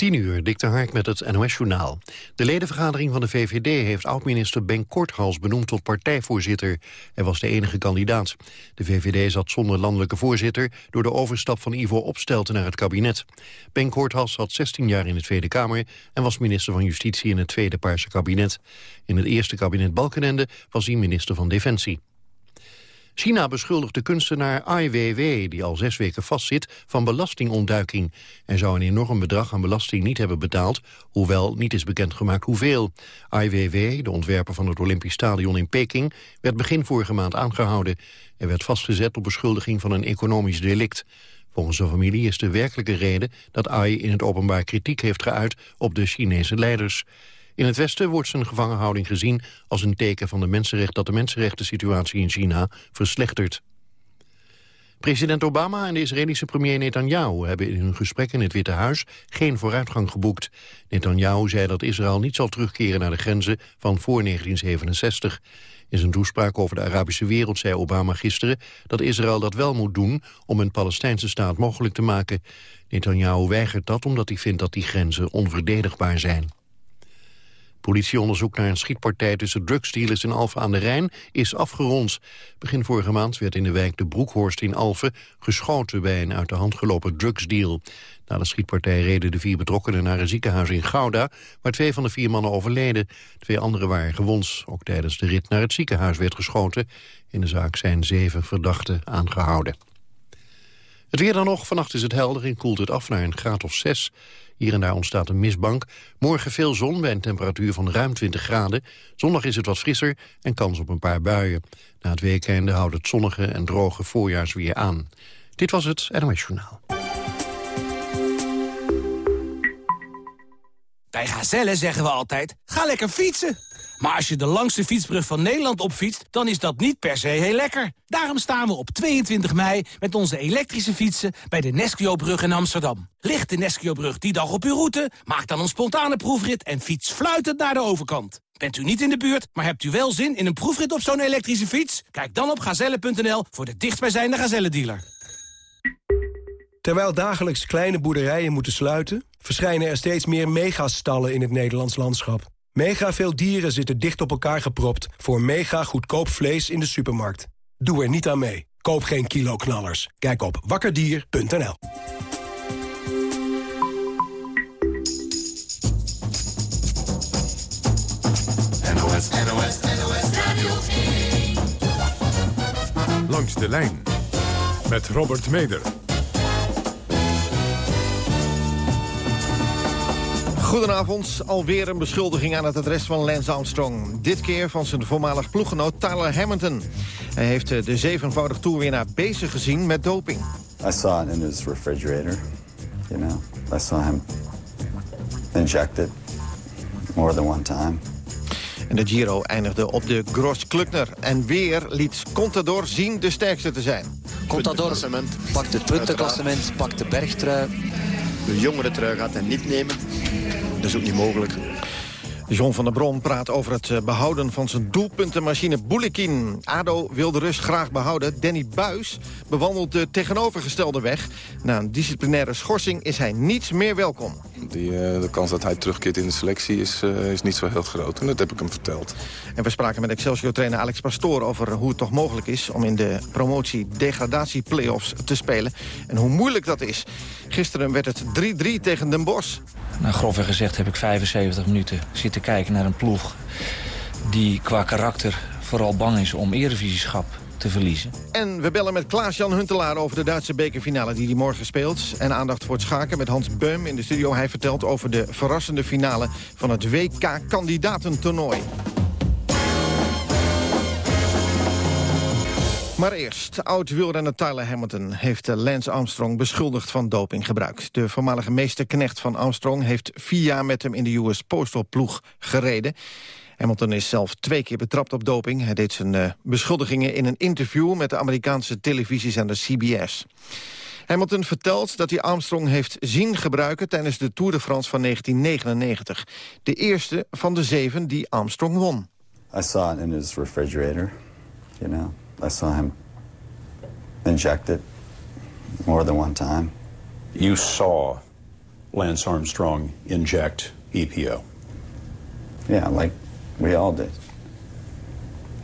10 uur, Dick de met het NOS-journaal. De ledenvergadering van de VVD heeft oud-minister Ben Korthals benoemd tot partijvoorzitter. Hij was de enige kandidaat. De VVD zat zonder landelijke voorzitter door de overstap van Ivo Opstelten naar het kabinet. Ben Korthals zat 16 jaar in de Tweede Kamer en was minister van Justitie in het tweede Paarse kabinet. In het eerste kabinet Balkenende was hij minister van Defensie. China beschuldigt de kunstenaar Ai Weiwei, die al zes weken vastzit, van belastingontduiking. Hij zou een enorm bedrag aan belasting niet hebben betaald, hoewel niet is bekendgemaakt hoeveel. Ai Weiwei, de ontwerper van het Olympisch Stadion in Peking, werd begin vorige maand aangehouden. Hij werd vastgezet op beschuldiging van een economisch delict. Volgens zijn familie is de werkelijke reden dat Ai in het openbaar kritiek heeft geuit op de Chinese leiders. In het Westen wordt zijn gevangenhouding gezien als een teken van de mensenrecht dat de mensenrechten situatie in China verslechtert. President Obama en de Israëlische premier Netanyahu hebben in hun gesprek in het Witte Huis geen vooruitgang geboekt. Netanyahu zei dat Israël niet zal terugkeren naar de grenzen van voor 1967. In zijn toespraak over de Arabische wereld zei Obama gisteren dat Israël dat wel moet doen om een Palestijnse staat mogelijk te maken. Netanyahu weigert dat omdat hij vindt dat die grenzen onverdedigbaar zijn. Politieonderzoek naar een schietpartij tussen drugsdealers in Alphen aan de Rijn is afgerond. Begin vorige maand werd in de wijk de Broekhorst in Alphen geschoten bij een uit de hand gelopen drugsdeal. Na de schietpartij reden de vier betrokkenen naar een ziekenhuis in Gouda, waar twee van de vier mannen overleden. Twee anderen waren gewond. Ook tijdens de rit naar het ziekenhuis werd geschoten. In de zaak zijn zeven verdachten aangehouden. Het weer dan nog. Vannacht is het helder en koelt het af naar een graad of zes. Hier en daar ontstaat een mistbank. Morgen veel zon bij een temperatuur van ruim 20 graden. Zondag is het wat frisser en kans op een paar buien. Na het weekende houdt het zonnige en droge voorjaarsweer aan. Dit was het NOS Journaal. Bij Gazelle zeggen we altijd, ga lekker fietsen. Maar als je de langste fietsbrug van Nederland opfietst, dan is dat niet per se heel lekker. Daarom staan we op 22 mei met onze elektrische fietsen bij de Nesquio-brug in Amsterdam. Ligt de Nesquio-brug die dag op uw route? Maak dan een spontane proefrit en fiets fluitend naar de overkant. Bent u niet in de buurt, maar hebt u wel zin in een proefrit op zo'n elektrische fiets? Kijk dan op gazelle.nl voor de dichtstbijzijnde Gazelle-dealer. Terwijl dagelijks kleine boerderijen moeten sluiten... verschijnen er steeds meer megastallen in het Nederlands landschap. Mega veel dieren zitten dicht op elkaar gepropt... voor mega goedkoop vlees in de supermarkt. Doe er niet aan mee. Koop geen kiloknallers. Kijk op wakkerdier.nl. NOS, NOS, NOS Radio 1. Langs de lijn met Robert Meder. Goedenavond. Alweer een beschuldiging aan het adres van Lance Armstrong. Dit keer van zijn voormalig ploeggenoot Tyler Hamilton. Hij heeft eh, de zevenvoudig toerwinnaar bezig gezien met doping. I saw it in his refrigerator. You know, I saw him inject it more than one time. En de Giro eindigde op de Gros Klukner. En weer liet Contador zien de sterkste te zijn. Contador pakt het puntenklassement, pakt de bergtrui. De jongere trui gaat hij niet nemen. Dat is ook niet mogelijk. John van der Bron praat over het eh, behouden van zijn doelpuntenmachine Boulekin. ADO wil de rust graag behouden. Danny Buis bewandelt de tegenovergestelde weg. Na een disciplinaire schorsing is hij niet meer welkom. Die, uh, de kans dat hij terugkeert in de selectie is, uh, is niet zo heel groot. En dat heb ik hem verteld. En we spraken met Excelsior-trainer Alex Pastoor... over hoe het toch mogelijk is om in de promotie-degradatie-playoffs te spelen. En hoe moeilijk dat is. Gisteren werd het 3-3 tegen Den Bosch. Nou, grofweg gezegd heb ik 75 minuten zitten kijken naar een ploeg... die qua karakter vooral bang is om eredivisieschap te verliezen. En we bellen met Klaas-Jan Huntelaar over de Duitse bekerfinale die hij morgen speelt. En aandacht voor het schaken met Hans Beum in de studio. Hij vertelt over de verrassende finale van het WK-kandidatentoernooi. Maar eerst, oud-wielrenner Tyler Hamilton heeft Lance Armstrong beschuldigd van dopinggebruik. De voormalige meesterknecht van Armstrong heeft vier jaar met hem in de US Postal ploeg gereden. Hamilton is zelf twee keer betrapt op doping. Hij deed zijn uh, beschuldigingen in een interview met de Amerikaanse televisiezender CBS. Hamilton vertelt dat hij Armstrong heeft zien gebruiken... tijdens de Tour de France van 1999. De eerste van de zeven die Armstrong won. I saw it in his refrigerator, you know. I saw him inject it more than one time. You saw Lance Armstrong inject EPO? Yeah, like we all did.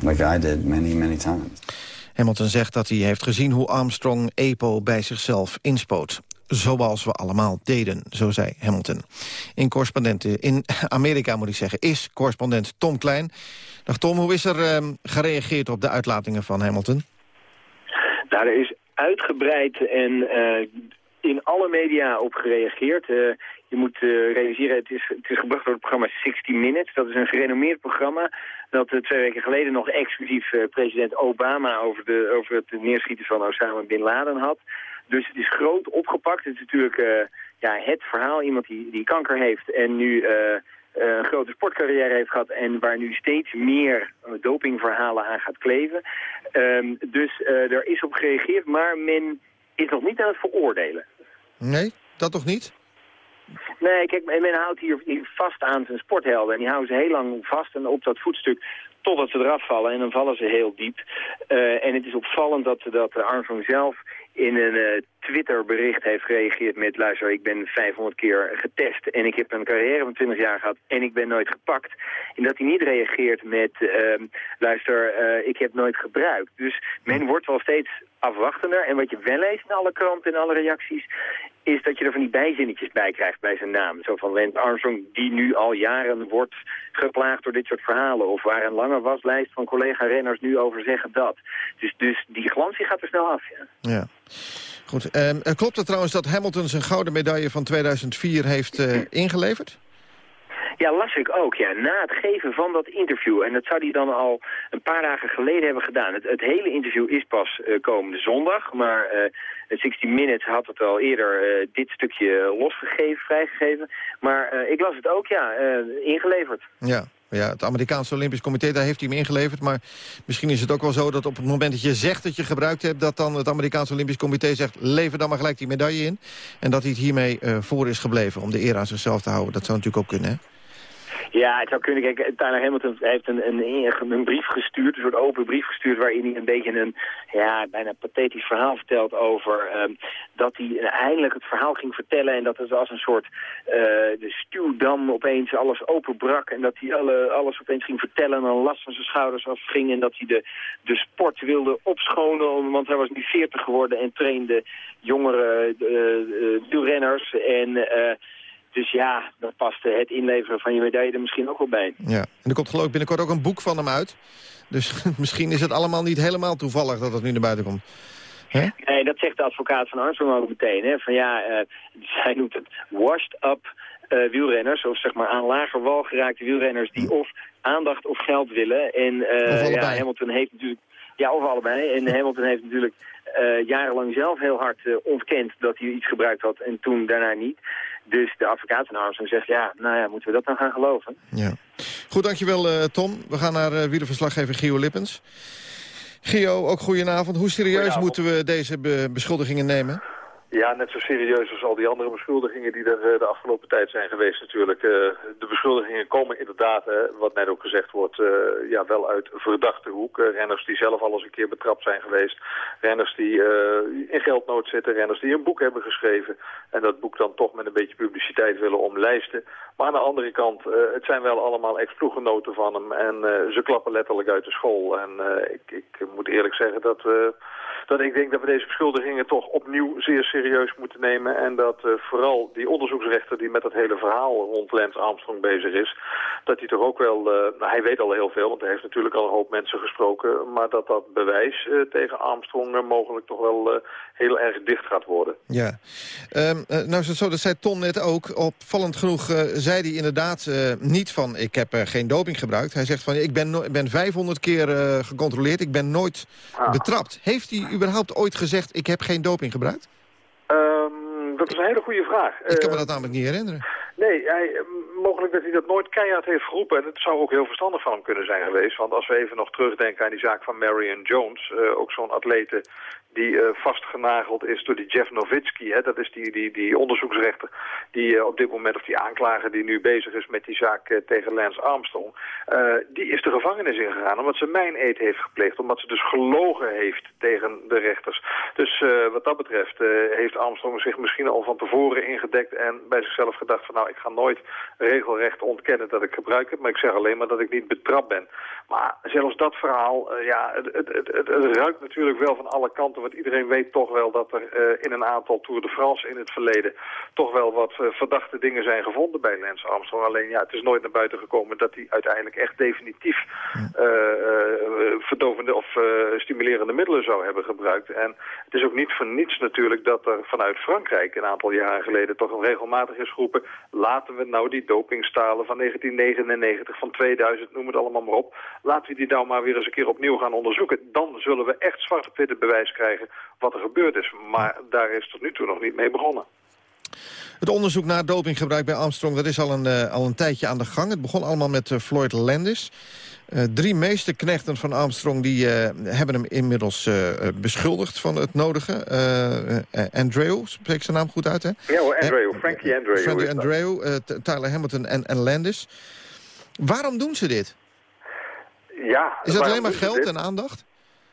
Like I did many, many times. Hamilton zegt dat hij heeft gezien hoe Armstrong EPO bij zichzelf inspoot. Zoals we allemaal deden, zo zei Hamilton. In, correspondenten, in Amerika moet ik zeggen, is correspondent Tom Klein. Dag Tom, hoe is er ehm, gereageerd op de uitlatingen van Hamilton? Nou, er is uitgebreid en eh, in alle media op gereageerd. Uh, je moet uh, realiseren, het is, het is gebracht door het programma 60 Minutes. Dat is een gerenommeerd programma dat twee weken geleden nog exclusief president Obama over, de, over het neerschieten van Osama Bin Laden had. Dus het is groot opgepakt. Het is natuurlijk ja, het verhaal. Iemand die, die kanker heeft en nu een grote sportcarrière heeft gehad... en waar nu steeds meer dopingverhalen aan gaat kleven. Ehm, dus er is op gereageerd, maar men is nog niet aan het veroordelen. Nee, dat toch niet? Nee, kijk, men houdt hier, vast aan zijn sporthelden. En die houden ze heel lang vast en op dat voetstuk totdat ze eraf vallen. En dan vallen ze heel diep. Uh, en het is opvallend dat, dat Armstrong zelf in een uh, Twitterbericht heeft gereageerd met... luister, ik ben 500 keer getest en ik heb een carrière van 20 jaar gehad... en ik ben nooit gepakt. En dat hij niet reageert met... Uh, luister, uh, ik heb nooit gebruikt. Dus men wordt wel steeds afwachtender. En wat je wel leest in alle kranten en alle reacties... is dat je er van die bijzinnetjes bij krijgt bij zijn naam. Zo van Lance Armstrong, die nu al jaren wordt geplaagd door dit soort verhalen. Of waar een lange waslijst van collega-renners nu over zeggen dat. Dus, dus die glans die gaat er snel af, ja. ja. Goed. Um, klopt het trouwens dat Hamilton zijn gouden medaille van 2004 heeft uh, ingeleverd? Ja, las ik ook, ja. Na het geven van dat interview. En dat zou hij dan al een paar dagen geleden hebben gedaan. Het, het hele interview is pas uh, komende zondag. Maar uh, 60 Minutes had het al eerder uh, dit stukje losgegeven, vrijgegeven. Maar ik las het ook, ja, ingeleverd. Ja, ja, het Amerikaanse Olympisch Comité, daar heeft hij hem ingeleverd. Maar misschien is het ook wel zo dat op het moment dat je zegt dat je gebruikt hebt... dat dan het Amerikaanse Olympisch Comité zegt... lever dan maar gelijk die medaille in. En dat hij het hiermee voor is gebleven om de eer aan zichzelf te houden. Dat zou natuurlijk ook kunnen, hè? Ja, het zou kunnen. Kijk, Tyler Hamilton heeft een, een, een, brief gestuurd, een soort open brief gestuurd... waarin hij een beetje een ja, bijna pathetisch verhaal vertelt over... Um, dat hij eindelijk het verhaal ging vertellen... en dat het als een soort uh, de stuwdam opeens alles openbrak... en dat hij alle, alles opeens ging vertellen en dan last van zijn schouders afging... en dat hij de, de sport wilde opschonen, want hij was nu 40 geworden... en trainde jongere uh, en... Dus ja, dan past het inleveren van je medaille er misschien ook wel bij. Ja, en er komt geloof ik binnenkort ook een boek van hem uit. Dus misschien is het allemaal niet helemaal toevallig dat het nu naar buiten komt. He? Nee, dat zegt de advocaat van Armstrong ook meteen. Hè? Van ja, uh, zij noemt het washed up uh, wielrenners. Of zeg maar aan lager wal geraakte wielrenners die of aandacht of geld willen. En uh, ja, Hamilton heeft natuurlijk... Ja, of allebei. En Hamilton heeft natuurlijk uh, jarenlang zelf heel hard uh, ontkend dat hij iets gebruikt had en toen daarna niet. Dus de advocaat van Armstrong zegt, ja, nou ja, moeten we dat dan gaan geloven? Ja. Goed, dankjewel uh, Tom. We gaan naar uh, wielerverslaggever Gio Lippens. Gio, ook goedenavond. Hoe serieus moeten we deze be beschuldigingen nemen? Ja, net zo serieus als al die andere beschuldigingen die er eh, de afgelopen tijd zijn geweest natuurlijk. Uh, de beschuldigingen komen inderdaad, wat net ook gezegd wordt, uh, ja, wel uit verdachte hoek. renners die zelf al eens een keer betrapt zijn geweest. Renners die in geldnood zitten. Renners die een boek hebben geschreven. En dat boek dan toch met een beetje publiciteit willen omlijsten. Maar aan de andere kant, het zijn wel allemaal ex-ploeggenoten van hem. En ze klappen letterlijk uit de school. En ik, ik moet eerlijk zeggen dat dat ik denk dat we deze beschuldigingen toch opnieuw zeer serieus moeten nemen. En dat uh, vooral die onderzoeksrechter die met dat hele verhaal rond Lance Armstrong bezig is, dat hij toch ook wel, uh, nou hij weet al heel veel, want hij heeft natuurlijk al een hoop mensen gesproken, maar dat dat bewijs uh, tegen Armstrong mogelijk toch wel heel erg dicht gaat worden. Ja, um, nou is het zo, dat zei Ton net ook, opvallend genoeg zei hij inderdaad niet van ik heb geen doping gebruikt. Hij zegt van ik ben, no ben 500 keer gecontroleerd, ik ben nooit ah. betrapt. Heeft hij überhaupt ooit gezegd... ik heb geen doping gebruikt? Dat is een hele goede vraag. Ik kan me dat namelijk niet herinneren. Nee, hij, mogelijk dat hij dat nooit keihard heeft geroepen. En het zou ook heel verstandig van hem kunnen zijn geweest. Want als we even nog terugdenken aan die zaak van Marion Jones... Uh, ook zo'n atlete die uh, vastgenageld is door die Jeff Nowitzki. Hè, dat is die, die, die onderzoeksrechter die op dit moment, of die aanklager die nu bezig is met die zaak tegen Lance Armstrong, die is de gevangenis ingegaan omdat ze mijn eet heeft gepleegd, omdat ze dus gelogen heeft tegen de rechters. Dus wat dat betreft heeft Armstrong zich misschien al van tevoren ingedekt en bij zichzelf gedacht van nou, ik ga nooit regelrecht ontkennen dat ik gebruik heb, maar ik zeg alleen maar dat ik niet betrapt ben. Maar zelfs dat verhaal, ja, het, het, het, het, ruikt natuurlijk wel van alle kanten, want iedereen weet toch wel dat er in een aantal Tour de France in het verleden toch wel wat verdachte dingen zijn gevonden bij Lance Armstrong. Alleen ja, het is nooit naar buiten gekomen dat hij uiteindelijk echt definitief verdovende of stimulerende middelen zou hebben gebruikt. En het is ook niet voor niets natuurlijk dat er vanuit Frankrijk een aantal jaren geleden toch regelmatig is geroepen, laten we nou die dopingstalen van 1999, van 2000, noem het allemaal maar op, laten we die nou maar weer eens een keer opnieuw gaan onderzoeken. Dan zullen we echt zwart op witte bewijs krijgen wat er gebeurd is. Maar daar is tot nu toe nog niet mee begonnen. Het onderzoek naar dopinggebruik bij Armstrong dat is al een, uh, al een tijdje aan de gang. Het begon allemaal met uh, Floyd Landis. Uh, drie meesterknechten van Armstrong die, hebben hem inmiddels beschuldigd van het nodige. Andreu, spreek zijn naam goed uit, hè? Ja hoor, Andreu, Frankie Andreu. Frankie Andreu, Tyler Hamilton en, en Landis. Waarom doen ze dit? Ja, is dat alleen maar geld en aandacht?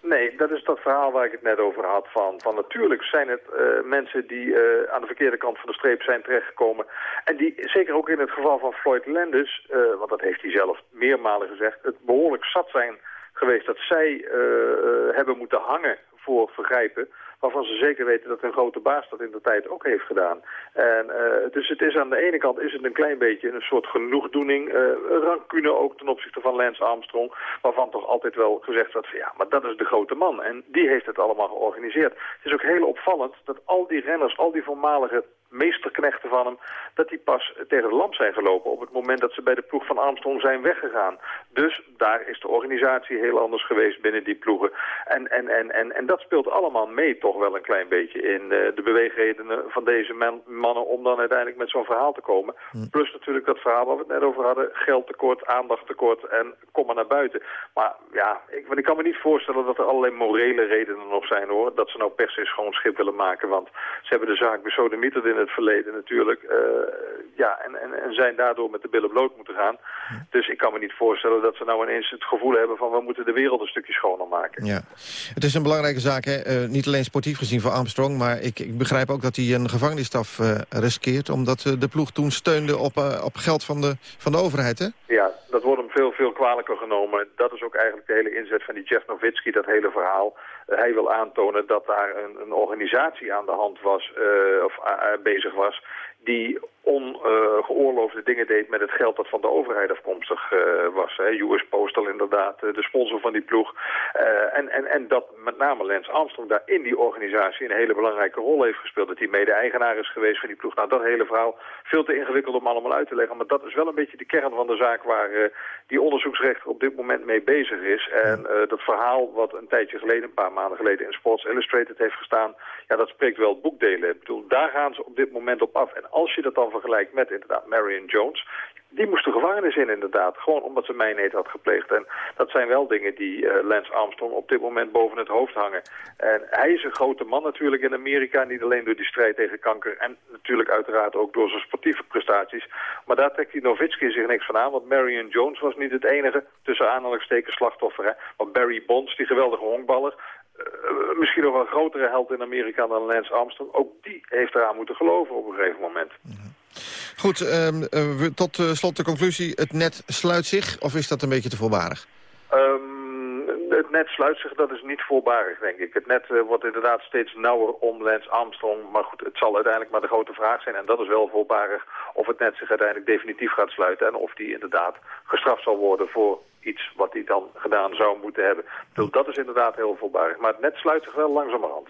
Nee, dat is dat verhaal waar ik het net over had. Van, van natuurlijk zijn het uh, mensen die uh, aan de verkeerde kant van de streep zijn terechtgekomen. En die, zeker ook in het geval van Floyd Landis, uh, want dat heeft hij zelf meermalen gezegd, het behoorlijk zat zijn geweest dat zij hebben moeten hangen voor vergrijpen waarvan ze zeker weten dat hun grote baas dat in de tijd ook heeft gedaan. En, uh, dus het is aan de ene kant is het een klein beetje een soort genoegdoening, uh, rancune ook ten opzichte van Lance Armstrong, waarvan toch altijd wel gezegd wordt van ja, maar dat is de grote man. En die heeft het allemaal georganiseerd. Het is ook heel opvallend dat al die renners, al die voormalige meesterknechten van hem, dat die pas tegen de lamp zijn gelopen op het moment dat ze bij de ploeg van Armstrong zijn weggegaan. Dus daar is de organisatie heel anders geweest binnen die ploegen. En, en, en, en, en dat speelt allemaal mee toch wel een klein beetje in uh, de beweegredenen van deze man, mannen om dan uiteindelijk met zo'n verhaal te komen. Hm. Plus natuurlijk dat verhaal waar we het net over hadden, geldtekort, aandachttekort en kom maar naar buiten. Maar ja, ik, ik kan me niet voorstellen dat er allerlei morele redenen nog zijn hoor, dat ze nou per se schoon schip willen maken, want ze hebben de zaak besodemieterd in het verleden natuurlijk. Uh, ja, en, en, en zijn daardoor met de billen bloot moeten gaan. Dus ik kan me niet voorstellen dat ze nou ineens het gevoel hebben van... we moeten de wereld een stukje schoner maken. Ja. Het is een belangrijke zaak, hè? Uh, niet alleen sportief gezien voor Armstrong... maar ik, ik begrijp ook dat hij een gevangenisstraf uh, riskeert... omdat de ploeg toen steunde op, op geld van de, van de overheid, hè? Ja, dat wordt hem veel, veel kwalijker genomen. Dat is ook eigenlijk de hele inzet van die Jeff Nowitzki, dat hele verhaal. hij wil aantonen dat daar een, een organisatie aan de hand was, of bezig was die ongeoorloofde dingen deed met het geld dat van de overheid afkomstig uh, was. Hè. US Postal inderdaad, uh, de sponsor van die ploeg. Uh, en, en, en dat met name Lance Armstrong daar in die organisatie een hele belangrijke rol heeft gespeeld. Dat hij mede-eigenaar is geweest van die ploeg. Nou, dat hele verhaal veel te ingewikkeld om allemaal uit te leggen. Maar dat is wel een beetje de kern van de zaak waar die onderzoeksrechter op dit moment mee bezig is. En dat verhaal wat een tijdje geleden, een paar maanden geleden in Sports Illustrated heeft gestaan, ja, dat spreekt wel boekdelen. Ik bedoel, daar gaan ze op dit moment op af. En als je dat dan vergelijkt met inderdaad Marion Jones... Die moest de gevangenis in inderdaad, gewoon omdat ze mijnheid had gepleegd. En dat zijn wel dingen die uh, Lance Armstrong op dit moment boven het hoofd hangen. En hij is een grote man natuurlijk in Amerika, niet alleen door die strijd tegen kanker... en natuurlijk uiteraard ook door zijn sportieve prestaties. Maar daar trekt die Nowitzki zich niks van aan, want Marion Jones was niet het enige... tussen aanhalingstekens slachtoffer, hè. Want Barry Bonds, die geweldige honkballer... Uh, misschien nog een grotere held in Amerika dan Lance Armstrong. Ook die heeft eraan moeten geloven op een gegeven moment. Goed, um, uh, tot uh, slot de conclusie. Het net sluit zich, of is dat een beetje te voorbarig? Um, het net sluit zich, dat is niet voorbarig, denk ik. Het net wordt inderdaad steeds nauwer om Lance Armstrong. Maar goed, het zal uiteindelijk maar de grote vraag zijn. En dat is wel voorbarig of het net zich uiteindelijk definitief gaat sluiten. En of die inderdaad gestraft zal worden voor iets wat hij dan gedaan zou moeten hebben. Dus dat is inderdaad heel voorbarig. Maar het net sluit zich wel langzamerhand.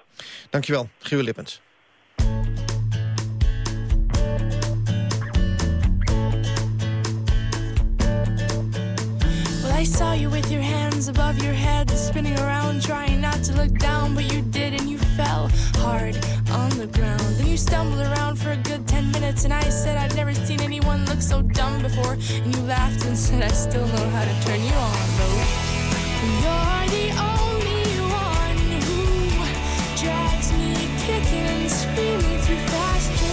Dankjewel, Gio Lippens. I saw you with your hands above your head, spinning around, trying not to look down, but you did, and you fell hard on the ground. Then you stumbled around for a good ten minutes, and I said I'd never seen anyone look so dumb before. And you laughed and said I still know how to turn you on, though. You're the only one who drags me kicking and screaming through fast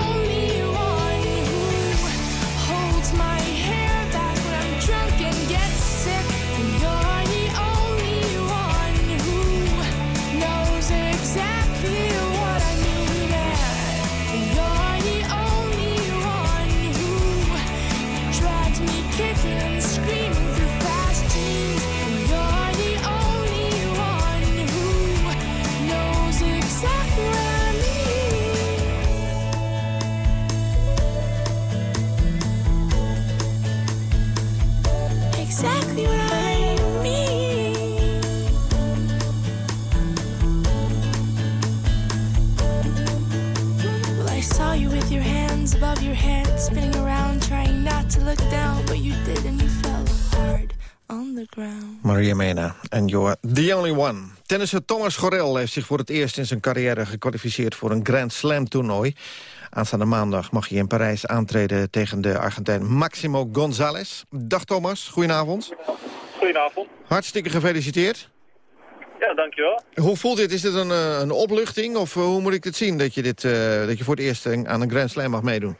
Maria Mena en You're the Only One. Tennisser Thomas Gorel heeft zich voor het eerst in zijn carrière gekwalificeerd voor een Grand Slam toernooi. Aanstaande maandag mag hij in Parijs aantreden tegen de Argentijn Maximo González. Dag Thomas, goedenavond. Goedenavond. Hartstikke gefeliciteerd. Ja, dankjewel. Hoe voelt dit? Is dit een, eh, een opluchting of eh, hoe moet ik het zien dat je, dit, eh, dat je voor het eerst aan een Grand Slam mag meedoen?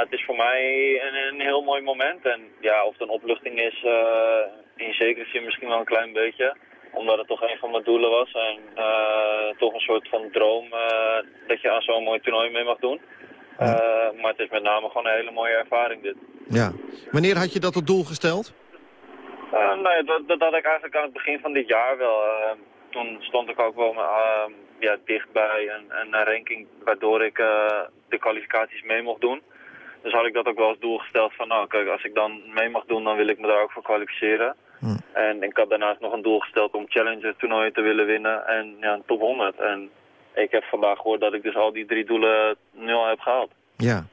Het is voor mij een, een heel mooi moment. En ja, of het een opluchting is, eh, in zekere zin misschien wel een klein beetje. Omdat het toch een van mijn doelen was. En eh, toch een soort van droom eh, dat je aan zo'n mooi toernooi mee mag doen. Maar het is met name gewoon een hele mooie ervaring dit. Ja. Wanneer had je dat tot doel gesteld? Eh, nee, dat, dat had ik eigenlijk aan het begin van dit jaar wel. Toen stond ik ook wel ja, dichtbij een, een ranking waardoor ik de kwalificaties mee mocht doen. Dus had ik dat ook wel als doel gesteld van nou kijk, als ik dan mee mag doen dan wil ik me daar ook voor kwalificeren. En ik had daarnaast nog een doel gesteld om Challenger toernooien te willen winnen en ja, een top 100. En ik heb vandaag gehoord dat ik dus al die drie doelen nu al heb gehaald. Ja.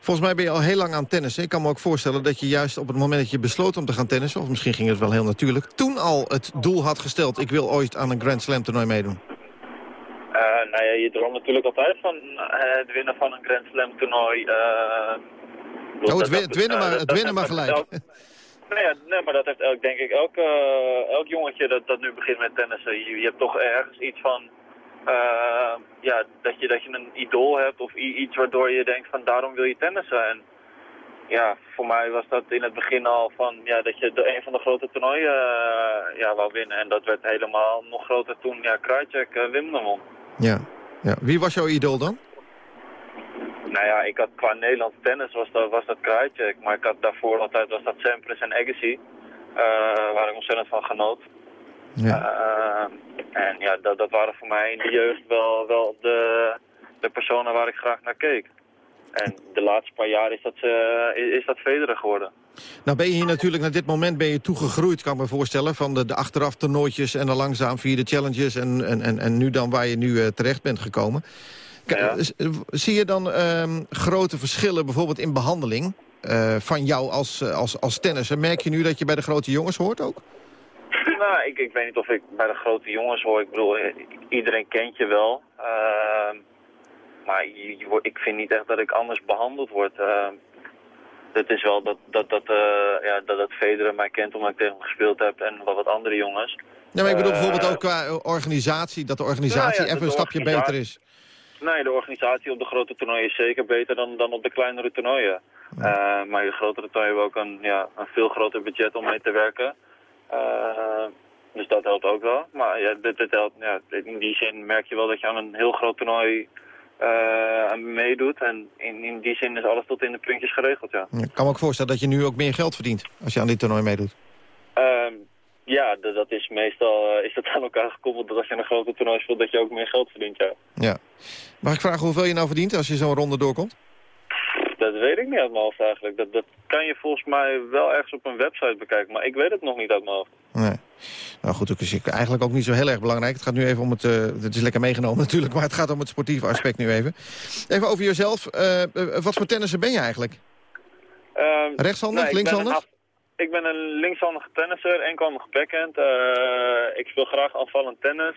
Volgens mij ben je al heel lang aan tennissen. Ik kan me ook voorstellen dat je juist op het moment dat je besloot om te gaan tennissen... of misschien ging het wel heel natuurlijk... toen al het doel had gesteld... ik wil ooit aan een Grand Slam toernooi meedoen. Eh, nou ja, je droomt natuurlijk altijd van eh, het winnen van een Grand Slam toernooi. eh, Oh, het, winnen maar, het winnen maar gelijk. elk- nee, ja, nee, maar dat heeft elk, denk ik elk, elk jongetje dat, dat nu begint met tennissen. Je, je hebt toch ergens iets van, ja, dat je, dat je een idool hebt of iets waardoor je denkt van daarom wil je tennissen. En ja, voor mij was dat in het begin al van ja, dat je de, een van de grote toernooien eh, ja, wou winnen. En dat werd helemaal nog groter toen ja, Krajcek uh, Wimbledon won. Ja. ja. Wie was jouw idool dan? Nou ja, ik had qua Nederlands tennis was dat, was dat Krajcek. Maar ik had daarvoor altijd was dat Sampras en Agassi. eh, waar ik ontzettend van genoot. Eh, en ja, dat, dat waren voor mij in de jeugd wel, wel de, de personen waar ik graag naar keek. En de laatste paar jaar is dat, eh, is, is dat Federer geworden. Nou ben je hier natuurlijk naar dit moment ben je toegegroeid, kan ik me voorstellen... van de, de achteraf toernooitjes en dan langzaam via de challenges... en, en, en, en nu dan waar je nu eh, terecht bent gekomen. K- Zie je dan ehm, grote verschillen bijvoorbeeld in behandeling... eh, van jou als, eh, als, als tennisser? Merk je nu dat je bij de grote jongens hoort ook? Nou, ik, ik weet niet of ik bij de grote jongens hoor. Ik bedoel, iedereen kent je wel. Ehm, maar je, je wordt- ik vind niet echt dat ik anders behandeld word. Ehm, het is wel dat, dat, dat, eh, ja, dat, dat Federer mij kent omdat ik tegen hem gespeeld heb en wat, wat andere jongens. Ja, maar ik bedoel Eh, bijvoorbeeld ook qua eh, organisatie... dat de organisatie Nou ja, even een stapje beter is. Nee, de organisatie op de grote toernooien is zeker beter dan, dan op de kleinere toernooien. Maar de grotere toernooien hebben ook een, ja, een veel groter budget om mee te werken. Dus dat helpt ook wel. Maar ja, dit, dit helpt, ja, in die zin merk je wel dat je aan een heel groot toernooi meedoet. En in, in die zin is alles tot in de puntjes geregeld, ja. Ik kan me ook voorstellen dat je nu ook meer geld verdient... als je aan dit toernooi meedoet. Ehm, ja, dat, dat is meestal eh, is dat aan elkaar gekoppeld dat als je een grote toernooi speelt dat je ook meer geld verdient, ja. Ja. Mag ik vragen hoeveel je nou verdient als je zo'n ronde doorkomt? Dat weet ik niet uit mijn hoofd eigenlijk. Dat, dat kan je volgens mij wel ergens op een website bekijken, maar ik weet het nog niet uit mijn hoofd. Nee. Nou goed, dat is eigenlijk ook niet zo heel erg belangrijk. Het gaat nu even om het... eh, het is lekker meegenomen natuurlijk, maar het gaat om het sportieve aspect nu even. Even over jezelf. Eh, eh, wat voor tennisser ben je eigenlijk? Ehm, Rechtshandig, nee, ik ben linkshandig? Ik ben een linkshandige tennisser, enkelhandig backhand. Eh, ik speel graag aanvallend tennis.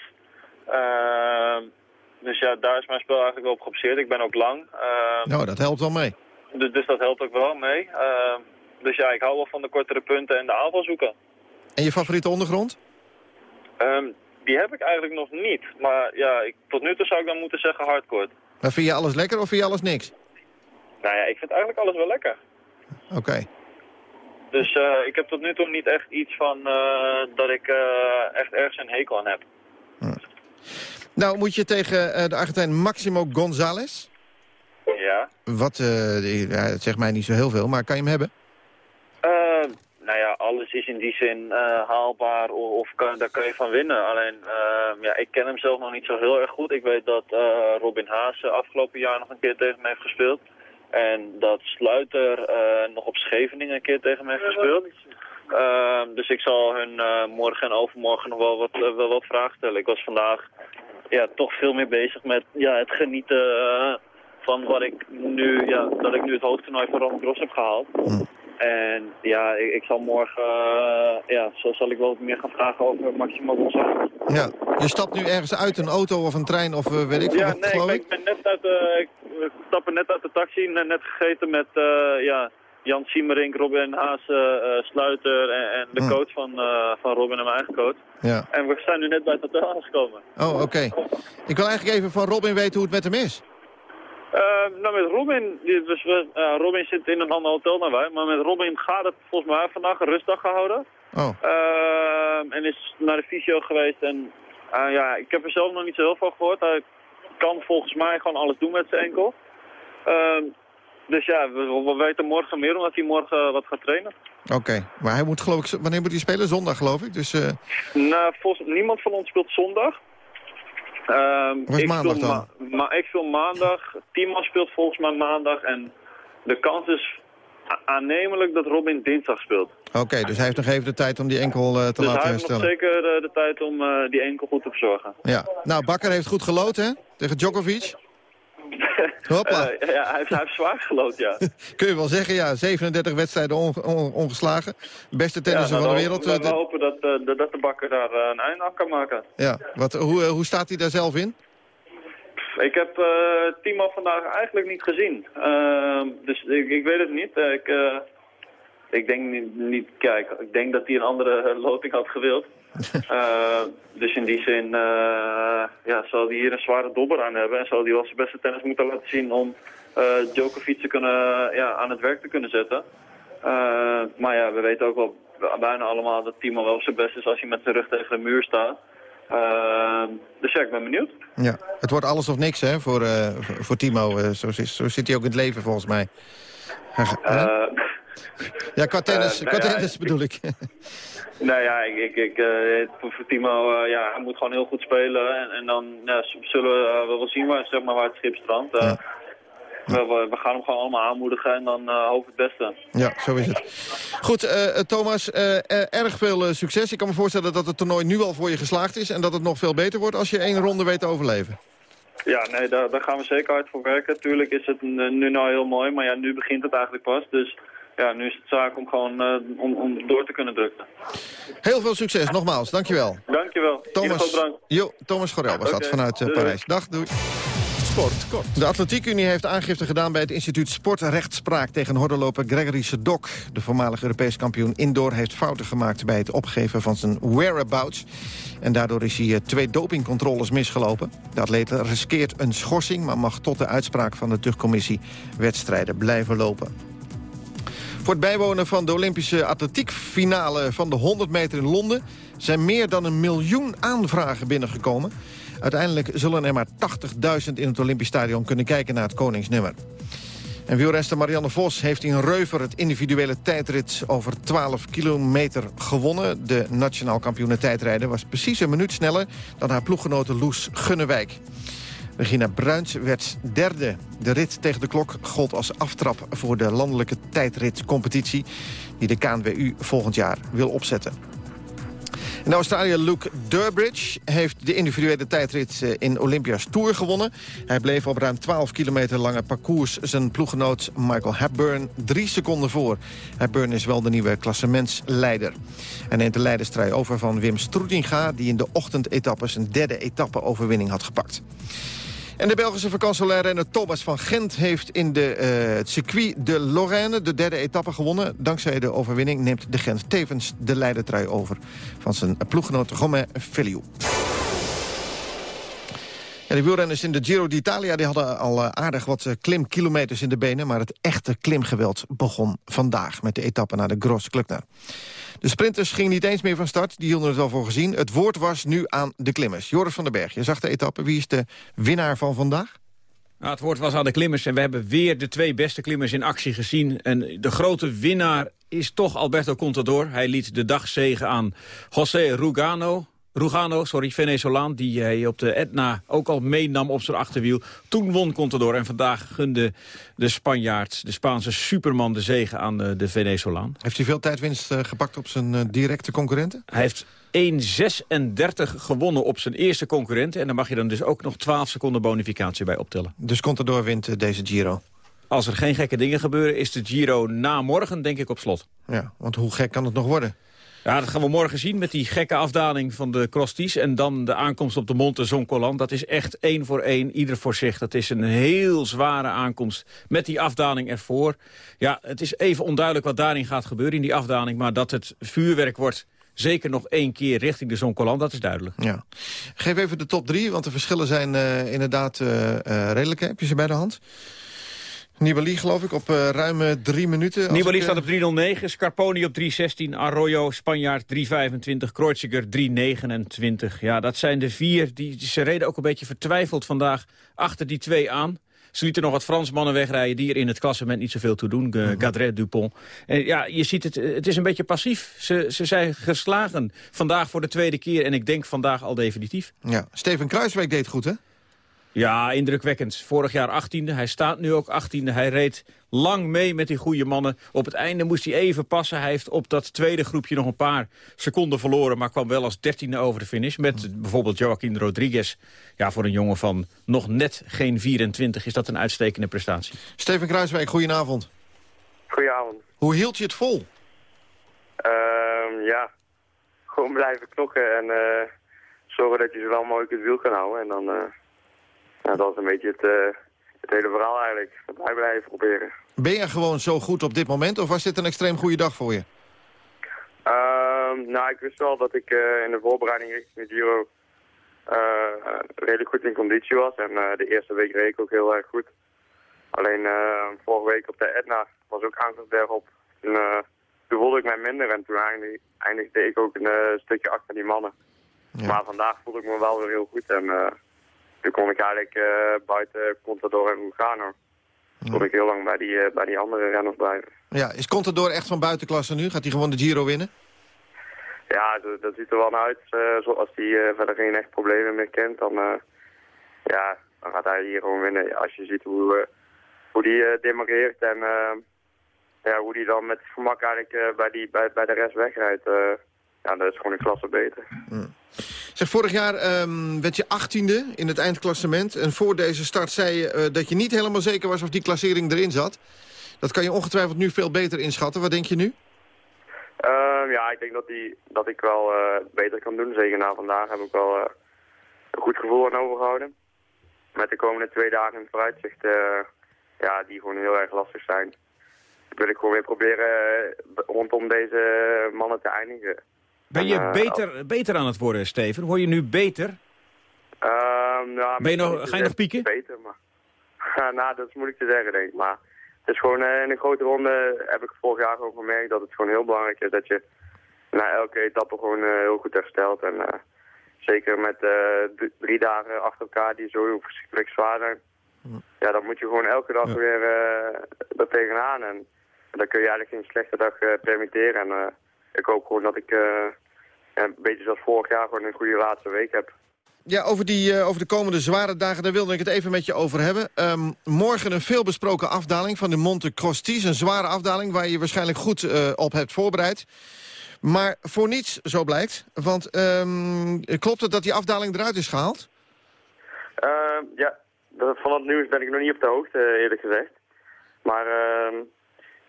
Ehm, dus ja, daar is mijn spel eigenlijk op gebaseerd. Ik ben ook lang. Ehm, Nou, dat helpt wel mee. Dus, dus dat helpt ook wel mee. Ehm, dus ja, ik hou wel van de kortere punten en de aanval zoeken. En je favoriete ondergrond? Ehm, die heb ik eigenlijk nog niet. Maar ja, ik, tot nu toe zou ik dan moeten zeggen hardcore. Maar vind je alles lekker of vind je alles niks? Nou ja, ik vind eigenlijk alles wel lekker. Oké. Dus eh, ik heb tot nu toe niet echt iets van eh, dat ik eh, echt ergens een hekel aan heb. Nou, moet je tegen de Argentijn Maximo González. Ja. Wat, eh, ja, het zegt mij niet zo heel veel, maar kan je hem hebben? Eh, nou ja, alles is in die zin eh, haalbaar of, of kan, daar kan je van winnen. Alleen, eh, ja, ik ken hem zelf nog niet zo heel erg goed. Ik weet dat eh, Robin Haase afgelopen jaar nog een keer tegen me heeft gespeeld. En dat Sluiter eh, nog op Scheveningen een keer tegen me heeft gespeeld. Eh, dus ik zal hun eh, morgen en overmorgen nog wel wat, wel wat vragen stellen. Ik was vandaag ja, toch veel meer bezig met ja, het genieten van wat ik nu, ja, dat ik nu het hoofdtoernooi van Roland Gros heb gehaald. En ja, ik, ik zal morgen, eh, ja, zo zal ik wel wat meer gaan vragen over Maximo González. Ja. Je stapt nu ergens uit, een auto of een trein of eh, weet ik veel Ja, wat, nee, ik geloof ben, ik? ik ben net uit de, ik we stappen net uit de taxi, net, net gegeten met eh, ja, Jan Siemerink, Robin Haas, Sluiter en, en de Hm. coach van, van Robin en mijn eigen coach. Ja. En we zijn nu net bij het hotel aangekomen. Oh, oké. Ik wil eigenlijk even van Robin weten hoe het met hem is. Eh, nou, met Robin, dus eh, Robin zit in een ander hotel dan wij, maar met Robin gaat het volgens mij vandaag een rustdag gehouden. Oh. Eh, en is naar de fysio geweest en eh, ja, ik heb er zelf nog niet zo heel veel gehoord. Hij kan volgens mij gewoon alles doen met zijn enkel. Ehm, dus ja, we, we weten morgen meer omdat hij morgen wat gaat trainen. Oké, maar hij moet geloof ik... Wanneer moet hij spelen? Zondag geloof ik. Dus, eh, Nou, volgens, niemand van ons speelt zondag. Ehm, Wat is ik maandag dan? ma- ik speel maandag. Timo speelt volgens mij maandag. En de kans is aannemelijk dat Robin dinsdag speelt. Oké, dus hij heeft nog even de tijd om die enkel eh, te dus laten hij heeft nog herstellen. zeker eh, de tijd om eh, die enkel goed te verzorgen. Ja. Nou, Bakker heeft goed gelood, hè? Tegen Djokovic. Hoppa. Eh, ja, hij heeft, hij heeft zwaar gelood, ja. Kun je wel zeggen, ja. 37 wedstrijden on- on- ongeslagen. Beste tennisser ja, van nou, de wereld. We, eh, we hopen dat, eh, dat- de bakker daar een einde aan kan maken. ja. Wat, hoe, hoe staat hij daar zelf in? Ik heb eh, Timo vandaag eigenlijk niet gezien. Ehm, dus ik, ik weet het niet. Ik, ik denk niet, niet, kijk, ik denk dat hij een andere loting had gewild. Eh, dus in die zin eh, ja, zal hij hier een zware dobber aan hebben. En zal hij wel zijn beste tennis moeten laten zien om eh Djokovic te kunnen, ja, aan het werk te kunnen zetten. Maar ja, we weten ook wel bijna allemaal dat Timo wel op zijn best is als hij met zijn rug tegen de muur staat. Dus ja, ik ben benieuwd. Ja. Het wordt alles of niks, hè, voor, voor Timo. zo, zit- zo zit hij ook in het leven, volgens mij. Ja, qua tennis, qua nou tennis bedoel ik. Nou ja, ik, ik, ik, eh, voor, Timo, eh, ja, hij moet gewoon heel goed spelen. En, en dan ja, zullen we eh, wel zien waar, zeg maar, waar het schip strandt. We, we, we gaan hem gewoon allemaal aanmoedigen en dan hopen we het beste. Ja, zo is het. Goed, Thomas, erg veel succes. Ik kan me voorstellen dat het toernooi nu al voor je geslaagd is... en dat het nog veel beter wordt als je één ronde weet te overleven. Ja, nee, daar, daar gaan we zeker hard voor werken. Tuurlijk is het nu nou heel mooi, maar ja, nu begint het eigenlijk pas. Dus ja, nu is het zaak om gewoon eh, om, om door te kunnen drukken. Heel veel succes, nogmaals. Dankjewel. Dankjewel. Thomas, jo, Thomas Gorel was dat vanuit eh, Parijs. Dag, doei. Sport kort. De Atletiekunie heeft aangifte gedaan bij het instituut Sportrechtspraak... tegen hordenloper Gregory Sedok. De voormalige Europees kampioen indoor heeft fouten gemaakt... bij het opgeven van zijn whereabouts. En daardoor is hij eh, twee dopingcontroles misgelopen. De atleet riskeert een schorsing... maar mag tot de uitspraak van de tuchtcommissie wedstrijden blijven lopen. Voor het bijwonen van de Olympische atletiekfinale van de 100 meter in Londen... zijn meer dan een miljoen aanvragen binnengekomen. Uiteindelijk zullen er maar 80.000 in het Olympisch Stadion kunnen kijken naar het koningsnummer. En wielrenster Marianne Vos heeft in Reuver het individuele tijdrit over 12 kilometer gewonnen. De nationaal kampioene tijdrijden was precies een minuut sneller dan haar ploeggenote Loes Gunnewijk. Regina Bruins werd derde. De rit tegen de klok gold als aftrap voor de landelijke tijdritcompetitie... die de KNWU volgend jaar wil opzetten. In Australië Luke Durbridge heeft de individuele tijdrit eh, in Olympia's Tour gewonnen. Hij bleef op ruim 12 kilometer lange parcours zijn ploeggenoot Michael Hepburn drie seconden voor. Hepburn is wel de nieuwe klassementsleider. Hij neemt de leiderstrui over van Wim Stroetinga... die in de ochtendetappe zijn derde etappe-overwinning had gepakt. En de Belgische vakantielrenner Thomas van Gent heeft in de, uh, het circuit de Lorraine de derde etappe gewonnen. Dankzij de overwinning neemt de Gent tevens de leidertrui over van zijn ploeggenoot Romain Feliu. De wielrenners in de Giro d'Italia hadden al eh, aardig wat eh, klimkilometers in de benen... maar het echte klimgeweld begon vandaag met de etappe naar de Gros. De sprinters gingen niet eens meer van start, die hielden het wel voor gezien. Het woord was nu aan de klimmers. Joris van den Berg, je zag de etappe. Wie is de winnaar van vandaag? Nou, het woord was aan de klimmers en we hebben weer de twee beste klimmers in actie gezien. En de grote winnaar is toch Alberto Contador. Hij liet de dagzegen aan José Rugano, Rugano, sorry, Venezolaan, die hij op de Etna ook al meenam op zijn achterwiel. Toen won Contador en vandaag gunde de Spanjaard, de Spaanse superman, de zegen aan de, de Venezolaan. Heeft hij veel tijdwinst uh, gepakt op zijn uh, directe concurrenten? Hij heeft 1,36 gewonnen op zijn eerste concurrenten. En dan mag je dan dus ook nog 12 seconden bonificatie bij optellen. Dus Contador wint deze Giro? Als er geen gekke dingen gebeuren, is de Giro na morgen denk ik op slot. Ja, want hoe gek kan het nog worden? Ja, dat gaan we morgen zien met die gekke afdaling van de Crosties. En dan de aankomst op de Monte Zoncolan. Dat is echt één voor één, ieder voor zich. Dat is een heel zware aankomst met die afdaling ervoor. Ja, het is even onduidelijk wat daarin gaat gebeuren in die afdaling. Maar dat het vuurwerk wordt zeker nog één keer richting de Zoncolan, dat is duidelijk. Ja. Geef even de top drie, want de verschillen zijn uh, inderdaad uh, uh, redelijk. Heb je ze bij de hand? Nibali geloof ik op uh, ruime drie minuten. Nibali ik, staat op 3.09, Scarponi op 3.16, Arroyo, Spanjaard 3.25, Kreuziger 3.29. Ja, dat zijn de vier. Die, die, ze reden ook een beetje vertwijfeld vandaag achter die twee aan. Ze lieten nog wat Fransmannen wegrijden die er in het klassement niet zoveel toe doen. Uh, Gadret, Dupont. En ja, je ziet het, het is een beetje passief. Ze, ze zijn geslagen vandaag voor de tweede keer en ik denk vandaag al definitief. Ja, Steven Kruiswijk deed goed hè? Ja, indrukwekkend. Vorig jaar 18e. Hij staat nu ook 18e. Hij reed lang mee met die goede mannen. Op het einde moest hij even passen. Hij heeft op dat tweede groepje nog een paar seconden verloren... maar kwam wel als dertiende over de finish. Met bijvoorbeeld Joaquin Rodriguez. Ja, voor een jongen van nog net geen 24 is dat een uitstekende prestatie. Steven Kruiswijk, goedenavond. Goedenavond. Hoe hield je het vol? Uh, ja, gewoon blijven knokken en uh, zorgen dat je zo wel mogelijk het wiel kan houden. En dan... Uh ja, dat is een beetje het, uh, het hele verhaal eigenlijk. Dat wij blijven proberen. Ben je gewoon zo goed op dit moment of was dit een extreem goede dag voor je? Uh, nou, ik wist wel dat ik uh, in de voorbereiding richting de Giro uh, redelijk goed in conditie was. En de eerste week reed ik ook heel erg goed. Alleen vorige week op de Etna was ook aankomstberg op. Toen, toen voelde ik mij minder en toen eindigde ik ook een stukje achter die mannen. Ja. Maar vandaag voelde ik me wel weer heel goed en toen kon ik eigenlijk uh, buiten Contador en Lugano. Toen kon ik heel lang bij die, uh, bij die andere renners blijven. Ja, is Contador echt van buitenklasse nu? Gaat hij gewoon de Giro winnen? Ja, dat, dat ziet er wel naar uit. Uh, als hij verder geen echt problemen meer kent, dan, ja, dan gaat hij hier gewoon winnen. Als je ziet hoe, hoe die demareert en ja, hoe die dan met gemak eigenlijk bij, die, bij, bij de rest wegrijdt. ja, dat is gewoon een klasse beter. Mm. Zeg, vorig jaar um, werd je achttiende in het eindklassement. En voor deze start zei je uh, dat je niet helemaal zeker was of die klassering erin zat. Dat kan je ongetwijfeld nu veel beter inschatten. Wat denk je nu? Uh, ja, ik denk dat, die, dat ik wel uh, beter kan doen. Zeker na vandaag heb ik wel een goed gevoel aan overgehouden. Met de komende twee dagen in vooruitzicht, ja, die gewoon heel erg lastig zijn. Wil ik gewoon weer proberen rondom deze mannen te eindigen. Ben je uh, beter, beter aan het worden, Steven? Word je nu beter? Uh, nou, ben je nog, ga je nog pieken? Beter, maar... nou, dat is moeilijk te zeggen, denk ik. Maar het is gewoon in een grote ronde, heb ik vorig jaar ook gemerkt, dat het gewoon heel belangrijk is dat je na elke etappe gewoon heel goed herstelt. En zeker met drie dagen achter elkaar die zo verschrikkelijk zwaar zijn. Ja, dan moet je gewoon elke dag weer er tegenaan. En dan kun je eigenlijk geen slechte dag permitteren. En ik hoop gewoon dat ik een beetje zoals vorig jaar gewoon een goede laatste week heb. Ja, over, die, uh, over de komende zware dagen, daar wilde ik het even met je over hebben. Um, morgen een veelbesproken afdaling van de Monte Crostis. Een zware afdaling waar je waarschijnlijk goed uh, op hebt voorbereid. Maar voor niets, zo blijkt. Want um, klopt het dat die afdaling eruit is gehaald? Uh, ja, van het nieuws ben ik nog niet op de hoogte, eerlijk gezegd. Maar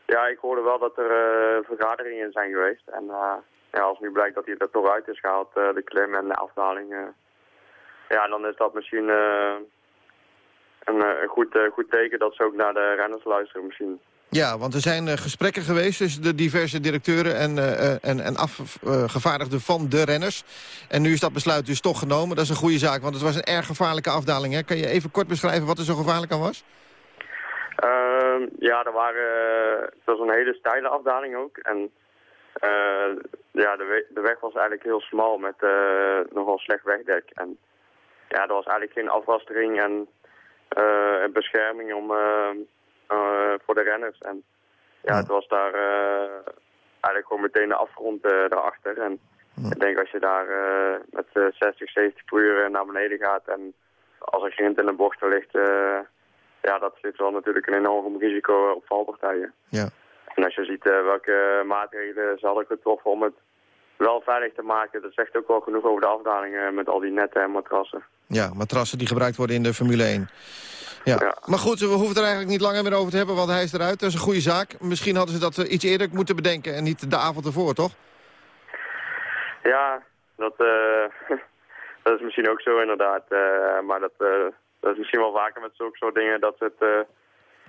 ja, ik hoorde wel dat er vergaderingen zijn geweest. En ja, als nu blijkt dat hij er toch uit is gehaald, de klim en de afdaling ja, dan is dat misschien een, goed, goed teken dat ze ook naar de renners luisteren misschien. Ja, want er zijn gesprekken geweest tussen de diverse directeuren en, en, en afgevaardigden van de renners. En nu is dat besluit dus toch genomen. Dat is een goede zaak, want het was een erg gevaarlijke afdaling. Hè? Kan je even kort beschrijven wat er zo gevaarlijk aan was? Ehm, ja, er waren, het was een hele steile afdaling ook. En ja, de, we de, weg was eigenlijk heel smal met nogal slecht wegdek. En ja, er was eigenlijk geen afwastering en bescherming om, voor de renners. En ja, het was daar eigenlijk gewoon meteen de afgrond daarachter. En ik denk als je daar met 60, 70 per uur naar beneden gaat en als er grind in de bocht ligt, ja, dat zit wel natuurlijk een enorm risico op valpartijen. Ja. En als je ziet welke maatregelen ze hadden getroffen om het wel veilig te maken, dat zegt ook wel genoeg over de afdalingen met al die netten en matrassen. Ja, matrassen die gebruikt worden in de Formule 1. Ja. Maar goed, we hoeven het er eigenlijk niet langer meer over te hebben, want hij is eruit. Dat is een goede zaak. Misschien hadden ze dat eh, iets eerder moeten bedenken en niet de avond ervoor, toch? Ja, dat, uh, dat is misschien ook zo inderdaad. Uh, maar dat, uh, dat is misschien wel vaker met zulke soort dingen dat ze het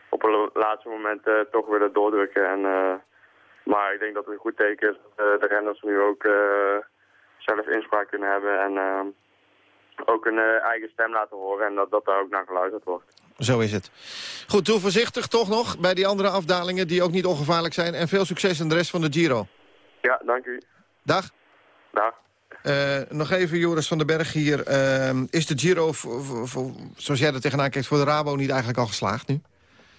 op een laatste moment toch willen doordrukken. En, maar ik denk dat het een goed teken is dat de renners nu ook zelf inspraak kunnen hebben en ook een eigen stem laten horen en dat, dat daar ook naar geluisterd wordt. Zo is het. Goed, doe voorzichtig toch nog bij die andere afdalingen die ook niet ongevaarlijk zijn. En veel succes in de rest van de Giro. Ja, dank u. Dag. Dag. Uh, nog even, Joris van den Berg hier. Uh, is de Giro, zoals jij er tegenaan kijkt, voor de Rabo niet eigenlijk al geslaagd nu?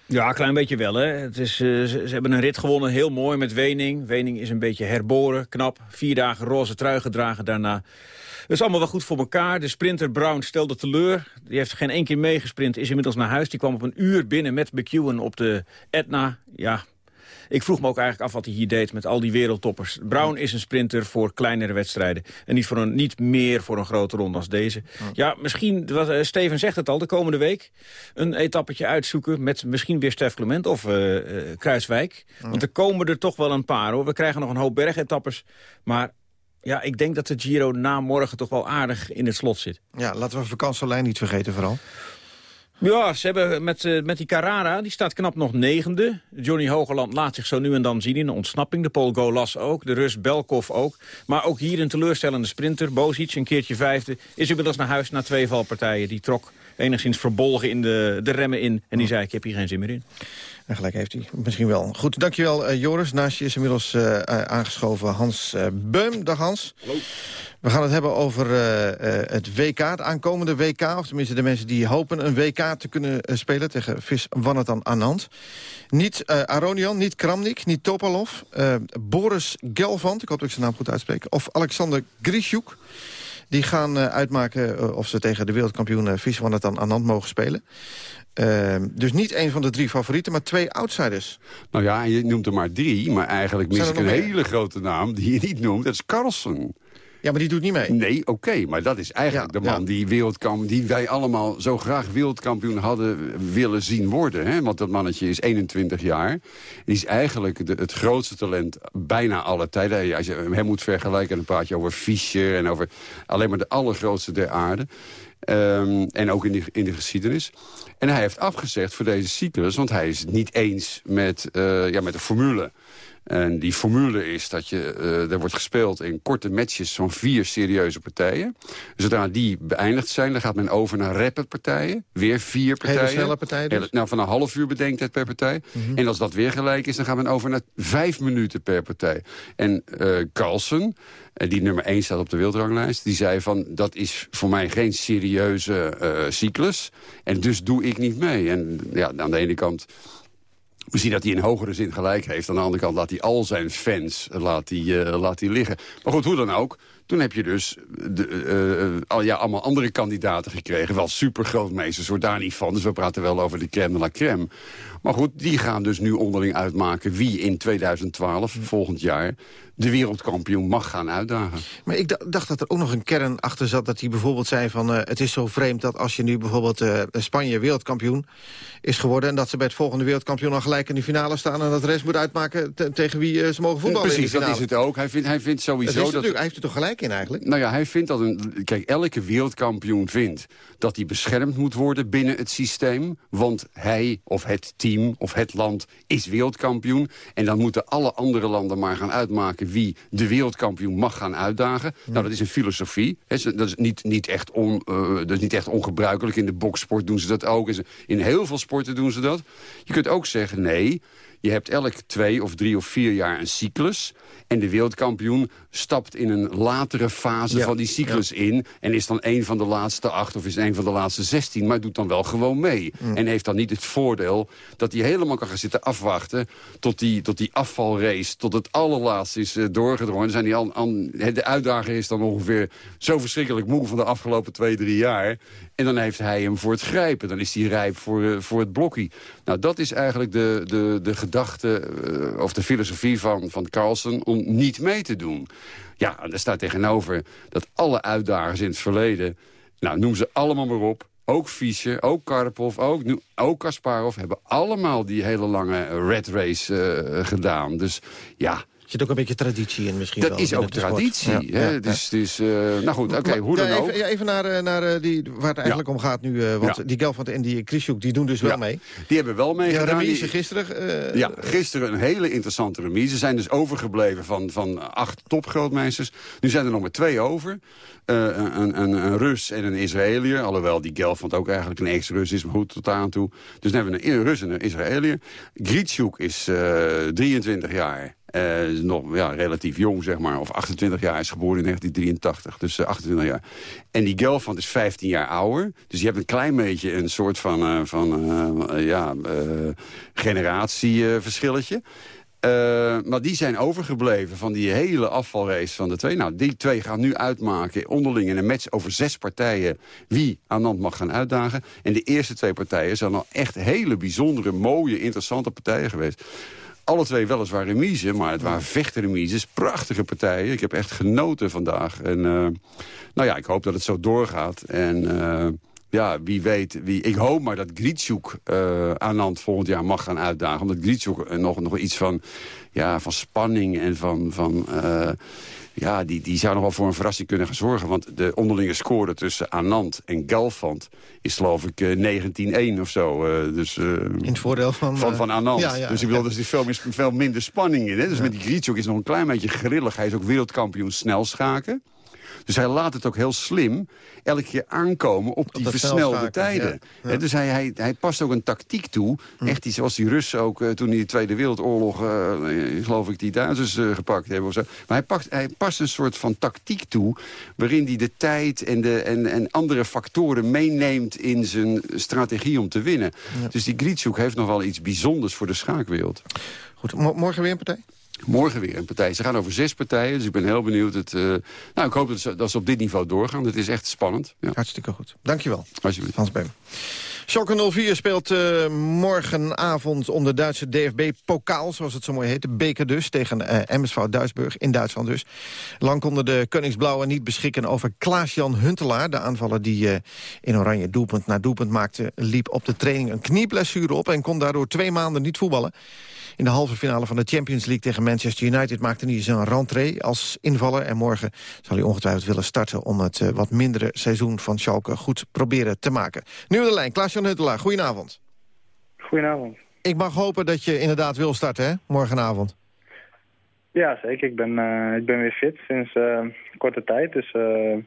Ja, een klein beetje wel. Hè. Het is, uh, ze, hebben een rit gewonnen, heel mooi met Wening. Wening is een beetje herboren, knap. Vier dagen roze trui gedragen daarna. Dat is allemaal wel goed voor elkaar. De sprinter Brown stelde teleur. Die heeft geen één keer meegesprint, is inmiddels naar huis. Die kwam op een uur binnen met McEwen op de Etna. Ja, ik vroeg me ook eigenlijk af wat hij hier deed met al die wereldtoppers. Brown is een sprinter voor kleinere wedstrijden. En niet, voor een, niet meer voor een grote ronde als deze. Ja, misschien, wat, uh, Steven zegt het al, de komende week... een etappetje uitzoeken met misschien weer Stef Clement of uh, Kruiswijk. Want er komen er toch wel een paar, hoor. We krijgen nog een hoop bergetappers. Maar ja, ik denk dat de Giro na morgen toch wel aardig in het slot zit. Ja, laten we vakantielijn niet vergeten vooral. Ja, ze hebben met, uh, met die Carrara, die staat knap nog negende. Johnny Hogeland laat zich zo nu en dan zien in de ontsnapping. De Paul Golas ook, de Rus Belkov ook. Maar ook hier een teleurstellende sprinter. Bozic, een keertje vijfde, is inmiddels naar huis na twee valpartijen. Die trok enigszins verbolgen in de, de remmen in. En die zei, ik heb hier geen zin meer in. En gelijk heeft hij misschien wel. Goed, dankjewel uh, Joris. Naast je is inmiddels uh, aangeschoven Hans uh, Beum. Dag Hans. Hallo. We gaan het hebben over het WK, het aankomende WK. Of tenminste de mensen die hopen een WK te kunnen spelen tegen Vis Wannetan Anand. Niet Aronian, niet Kramnik, niet Topalov. Boris Gelvand, ik hoop dat ik zijn naam goed uitspreek. Of Alexander Grishuk. Die gaan uitmaken of ze tegen de wereldkampioen Vis Wannetan Anand mogen spelen. Uh, dus niet een van de drie favorieten, maar twee outsiders. Nou ja, je noemt er maar drie, maar eigenlijk mis ik een hele grote naam die je niet noemt. Dat is Carlsen. Ja, maar die doet niet mee. Nee, oké, maar dat is eigenlijk ja, de man ja. die, wereldkamp, die wij allemaal zo graag wereldkampioen hadden willen zien worden. Hè? Want dat mannetje is 21 jaar. Die is eigenlijk de, het grootste talent bijna alle tijden. Als je hem moet vergelijken, dan praat je over Fischer en over alleen maar de allergrootste der aarde. Um, en ook in de, in de geschiedenis. En hij heeft afgezegd voor deze cyclus, want hij is het niet eens met, uh, ja, met de formule. En die formule is dat je, uh, er wordt gespeeld in korte matches zo'n vier serieuze partijen. Zodra die beëindigd zijn, dan gaat men over naar rapid partijen. Weer vier partijen. Hele snelle partijen dus? nou, van een half uur bedenktijd per partij. Mhm. En als dat weer gelijk is, dan gaat men over naar vijf minuten per partij. En uh, Carlsen, uh, die nummer 1 staat op de wereldranglijst... die zei van, dat is voor mij geen serieuze uh, cyclus. En dus doe ik niet mee. En ja, aan de ene kant Misschien dat hij in hogere zin gelijk heeft. Aan de andere kant laat hij al zijn fans laat hij, uh, laat hij liggen. Maar goed, hoe dan ook. Toen heb je dus de, uh, al, ja, allemaal andere kandidaten gekregen. Wel supergrootmeesters, hoor daar niet van. Dus we praten wel over de crème de la crème. Maar goed, die gaan dus nu onderling uitmaken... wie in 2012, volgend jaar, de wereldkampioen mag gaan uitdagen. Maar ik dacht dat er ook nog een kern achter zat... dat hij bijvoorbeeld zei van uh, het is zo vreemd dat als je nu bijvoorbeeld... Uh, Spanje wereldkampioen is geworden... en dat ze bij het volgende wereldkampioen al gelijk in de finale staan... en dat de rest moet uitmaken tegen wie uh, ze mogen voetballen Precies, dat is het ook. Hij vindt, hij vindt sowieso... Dat dat hij heeft er toch gelijk in eigenlijk? Nou ja, hij vindt dat een... Kijk, elke wereldkampioen vindt dat hij beschermd moet worden binnen het systeem. Want hij of het team of het land is wereldkampioen. En dan moeten alle andere landen maar gaan uitmaken... wie de wereldkampioen mag gaan uitdagen. Nou, dat is een filosofie. Dat is niet, niet, echt on, uh, dat is niet echt ongebruikelijk. In de boksport doen ze dat ook. In heel veel sporten doen ze dat. Je kunt ook zeggen, nee... Je hebt elk twee of drie of vier jaar een cyclus. En de wereldkampioen stapt in een latere fase Ja, van die cyclus in... en is dan een van de laatste acht of is een van de laatste zestien... maar doet dan wel gewoon mee. En heeft dan niet het voordeel dat hij helemaal kan gaan zitten afwachten... tot die, tot die afvalrace, tot het allerlaatste is eh, doorgedrongen. Dan zijn die al, de uitdager is dan ongeveer zo verschrikkelijk moe... van de afgelopen twee, drie jaar... En dan heeft hij hem voor het grijpen. Dan is hij rijp voor, eh, voor het blokkie. Nou, dat is eigenlijk de, de, de gedachte eh, of de filosofie van, van Carlsen om niet mee te doen. Ja, en daar staat tegenover dat alle uitdagers in het verleden... nou, noem ze allemaal maar op... Ook Fischer, ook Karpov, ook, ook Kasparov... hebben allemaal die hele lange red race eh, gedaan. Dus ja... Er zit ook een beetje traditie in misschien Dat wel is ook traditie. Ja, hè? ja, Dus, dus eh, nou goed, oké, hoe dan ja, ook. even, even naar, eh, naar eh, die, waar het eigenlijk om gaat nu. eh, want Ja. die Gelfand en die Krisjoek, die doen dus wel Ja, mee. Die hebben wel Ja, meegedaan. remise Die- gisteren. eh, Ja, gisteren een hele interessante remise. Ze zijn dus overgebleven van, van acht topgrootmeesters. Nu zijn er nog maar twee over. Eh, een, een, een Rus en een Israëliër. Alhoewel die Gelfand ook eigenlijk een ex-Rus is. Maar goed, tot aan toe. Dus dan hebben we een Rus en een Israëliër. Gritsjoek is eh 23 jaar. Eh, nog ja, relatief jong, zeg maar. Of 28 jaar is geboren in 1983. Dus eh, 28 jaar. En die Gelfand is 15 jaar ouder. Dus je hebt een klein beetje een soort van, eh, van eh, ja, eh, generatieverschilletje. Eh, maar die zijn overgebleven van die hele afvalrace van de twee. Nou, die twee gaan nu uitmaken onderling in een match over zes partijen... wie Anand mag gaan uitdagen. En de eerste twee partijen zijn al echt hele bijzondere, mooie, interessante partijen geweest. Alle twee weliswaar remise, maar het waren vechtremises. Prachtige partijen. Ik heb echt genoten vandaag. En uh, nou ja, ik hoop dat het zo doorgaat. En uh, ja, wie weet. Wie, ik hoop maar dat Gritsjoek uh, Anand volgend jaar mag gaan uitdagen. Omdat Gritsjoek nog, nog iets van, ja, van spanning en van... van ja, die, die zou nog wel voor een verrassing kunnen gaan zorgen. Want de onderlinge score tussen Anand en Galfand is geloof ik uh, 19-1 of zo. Uh, dus, uh, in het voordeel van... Van, van Anand. Ja, ja, dus ik bedoel, er zit veel, meer, veel minder spanning in. Hè? Dus met die Gritsjoek is nog een klein beetje grillig. Hij is ook wereldkampioen snelschaken. Dus hij laat het ook heel slim elke keer aankomen op die versnelde tijden. Ja, ja. Dus hij, hij, hij past ook een tactiek toe. Hm. Echt die, zoals die Russen ook uh, toen in de Tweede Wereldoorlog... Uh, geloof ik die Duitsers uh, gepakt hebben of zo. Maar hij, pakt, hij past een soort van tactiek toe... waarin hij de tijd en, de, en, en andere factoren meeneemt... in zijn strategie om te winnen. Ja. Dus die Gritsjoek heeft nog wel iets bijzonders voor de schaakwereld. Goed, morgen weer een partij? Morgen weer een partij. Ze gaan over zes partijen, dus ik ben heel benieuwd. Het, uh, nou, ik hoop dat ze, dat ze op dit niveau doorgaan. Het is echt spannend. Ja. Hartstikke goed. Dankjewel. Alsjeblieft. Hans Beem. Schalke 04 speelt uh, morgenavond om de Duitse DFB-pokaal, zoals het zo mooi heet. De beker dus, tegen uh, MSV Duisburg, in Duitsland dus. Lang konden de Koningsblauwen niet beschikken over Klaas-Jan Huntelaar. De aanvaller die uh, in oranje doelpunt na doelpunt maakte... liep op de training een knieblessure op en kon daardoor twee maanden niet voetballen. In de halve finale van de Champions League tegen Manchester United... maakte hij zijn rentree als invaller. En morgen zal hij ongetwijfeld willen starten... om het uh, wat mindere seizoen van Schalke goed proberen te maken. Nu de lijn, Klaas-Jan Huntelaar. Goedenavond. Goedenavond. Ik mag hopen dat je inderdaad wil starten, hè? Morgenavond. Ja, zeker. Ik ben, eh, ik ben weer fit sinds eh, korte tijd. Dus eh,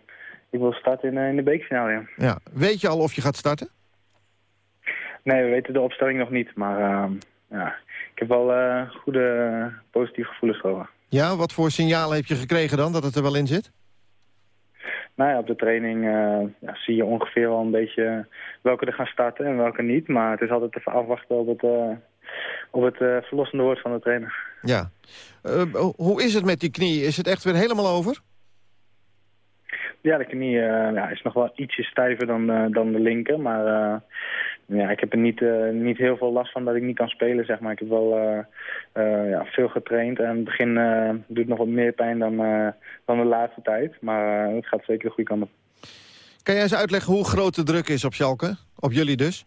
ik wil starten in, in de beekfinale. Ja. Ja. Weet je al of je gaat starten? Nee, we weten de opstelling nog niet. Maar ja, ik heb wel goede positieve gevoelens over. Ja, wat voor signalen heb je gekregen dan, dat het er wel in zit? Nou ja, op de training ja, zie je ongeveer wel een beetje welke er gaan starten en welke niet. Maar het is altijd even afwachten op het, op het verlossende woord van de trainer. Ja. Hoe is het met die knie? Is het echt weer helemaal over? Ja, de knie ja, is nog wel ietsje stijver dan, dan de linker. Maar ja, ik heb er niet, niet heel veel last van dat ik niet kan spelen, zeg maar. Ik heb wel ja, veel getraind. En in het begin doet het nog wat meer pijn dan, dan de laatste tijd. Maar het gaat zeker de goede kant op. Kan jij eens uitleggen hoe groot de druk is op Schalke? Op jullie dus?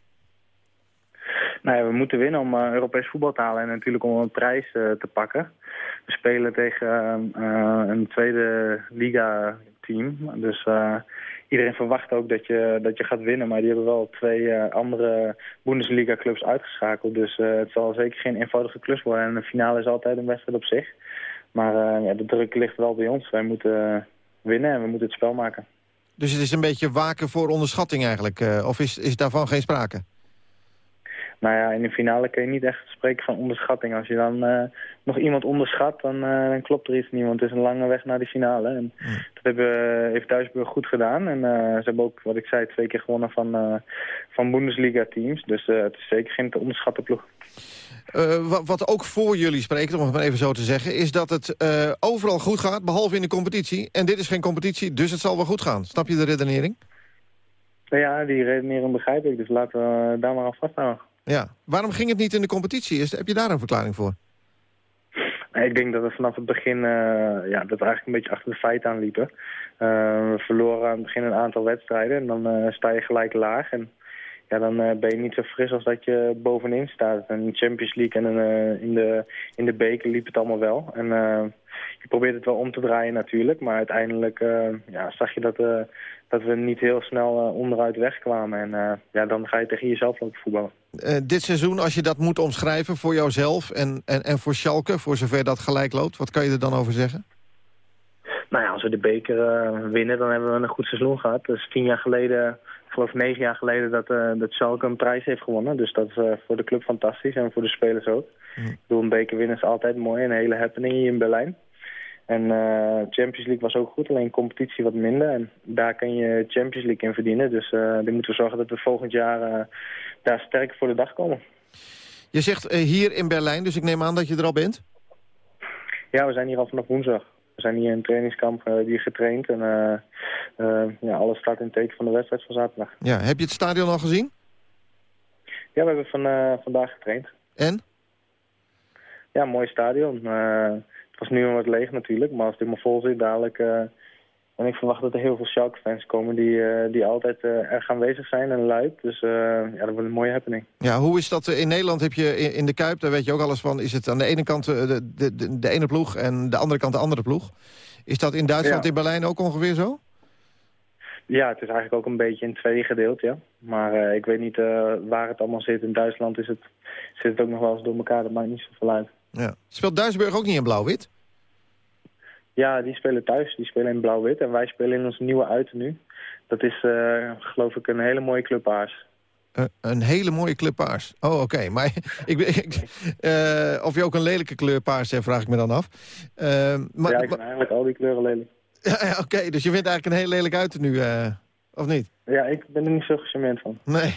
Nou ja, we moeten winnen om Europees voetbal te halen en natuurlijk om een prijs te pakken. We spelen tegen een tweede liga-team. Dus iedereen verwacht ook dat je, dat je gaat winnen. Maar die hebben wel twee andere Bundesliga-clubs uitgeschakeld. Dus het zal zeker geen eenvoudige klus worden. En de finale is altijd een wedstrijd op zich. Maar ja, de druk ligt wel bij ons. Wij moeten winnen en we moeten het spel maken. Dus het is een beetje waken voor onderschatting eigenlijk? of is, is daarvan geen sprake? Nou ja, in de finale kun je niet echt spreken van onderschatting. Als je dan nog iemand onderschat, dan, uh, dan, klopt er iets niet. Want het is een lange weg naar de finale. En dat hebben, heeft Duisburg goed gedaan. En uh, ze hebben ook, wat ik zei, twee keer gewonnen van, van Bundesliga-teams. Dus het is zeker geen te onderschatten ploeg. Wat, wat, ook voor jullie spreekt, om het maar even zo te zeggen... is dat het overal goed gaat, behalve in de competitie. En dit is geen competitie, dus het zal wel goed gaan. Snap je de redenering? Ja, die redenering begrijp ik. Dus laten we daar maar aan vasthouden. Ja. Waarom ging het niet in de competitie? Is, heb je daar een verklaring voor? Ik denk dat we vanaf het begin uh, ja, dat we eigenlijk een beetje achter de feiten aanliepen. Uh, we verloren aan het begin een aantal wedstrijden en dan uh, sta je gelijk laag. En ja, dan ben je niet zo fris als dat je bovenin staat. En in de Champions League en in, de, in de beker liep het allemaal wel. En je probeert het wel om te draaien natuurlijk. Maar uiteindelijk ja, zag je dat, dat we niet heel snel onderuit wegkwamen. En ja, dan ga je tegen jezelf lopen voetballen. Uh, dit seizoen, als je dat moet omschrijven voor jouzelf en, en, en voor Schalke, voor zover dat gelijk loopt, wat kan je er dan over zeggen? Nou ja, als we de beker uh, winnen, dan hebben we een goed seizoen gehad. Dus tien jaar geleden, ik geloof negen jaar geleden, dat, uh, dat Schalke een prijs heeft gewonnen. Dus dat is voor de club fantastisch en voor de spelers ook. Mm. Ik bedoel, een beker winnen is altijd mooi, een hele happening hier in Berlijn. En uh, Champions League was ook goed, alleen competitie wat minder. En daar kan je Champions League in verdienen. Dus uh, dan moeten we zorgen dat we volgend jaar daar sterk voor de dag komen. Je zegt hier in Berlijn, dus ik neem aan dat je er al bent? Ja, we zijn hier al vanaf woensdag. We zijn hier in een trainingskamp hier getraind. En ja, alles staat in teken van de wedstrijd van zaterdag. Ja, heb je het stadion al gezien? Ja, we hebben van, vandaag getraind. En? Ja, mooi stadion was nu wat leeg natuurlijk, maar als het helemaal vol zit dadelijk... Uh, en ik verwacht dat er heel veel Schalke-fans komen die, uh, die altijd uh, erg aanwezig zijn en luid. Dus ja, dat wordt een mooie happening. Ja, hoe is dat? In Nederland heb je in de Kuip, daar weet je ook alles van... is het aan de ene kant de, de, de ene ploeg en de andere kant de andere ploeg. Is dat in Duitsland, in Berlijn ook ongeveer zo? Ja, het is eigenlijk ook een beetje in twee gedeeld, ja. Maar ik weet niet waar het allemaal zit. In Duitsland is het, zit het ook nog wel eens door elkaar, dat maakt niet zoveel uit. Ja. Speelt Duisburg ook niet in blauw-wit? Ja, die spelen thuis. Die spelen in blauw-wit. En wij spelen in ons nieuwe uiten nu. Dat is, uh, geloof ik, een hele mooie club paars. Uh, een hele mooie kleur paars. Oh, oké. Maar ik, ik, uh, of je ook een lelijke kleur paars hebt, vraag ik me dan af. maar, ja, ik vind eigenlijk al die kleuren lelijk. Ja, oké. Dus je vindt eigenlijk een heel lelijk uiten nu, of niet? Ja, ik ben er niet zo gecharmeerd van. Nee.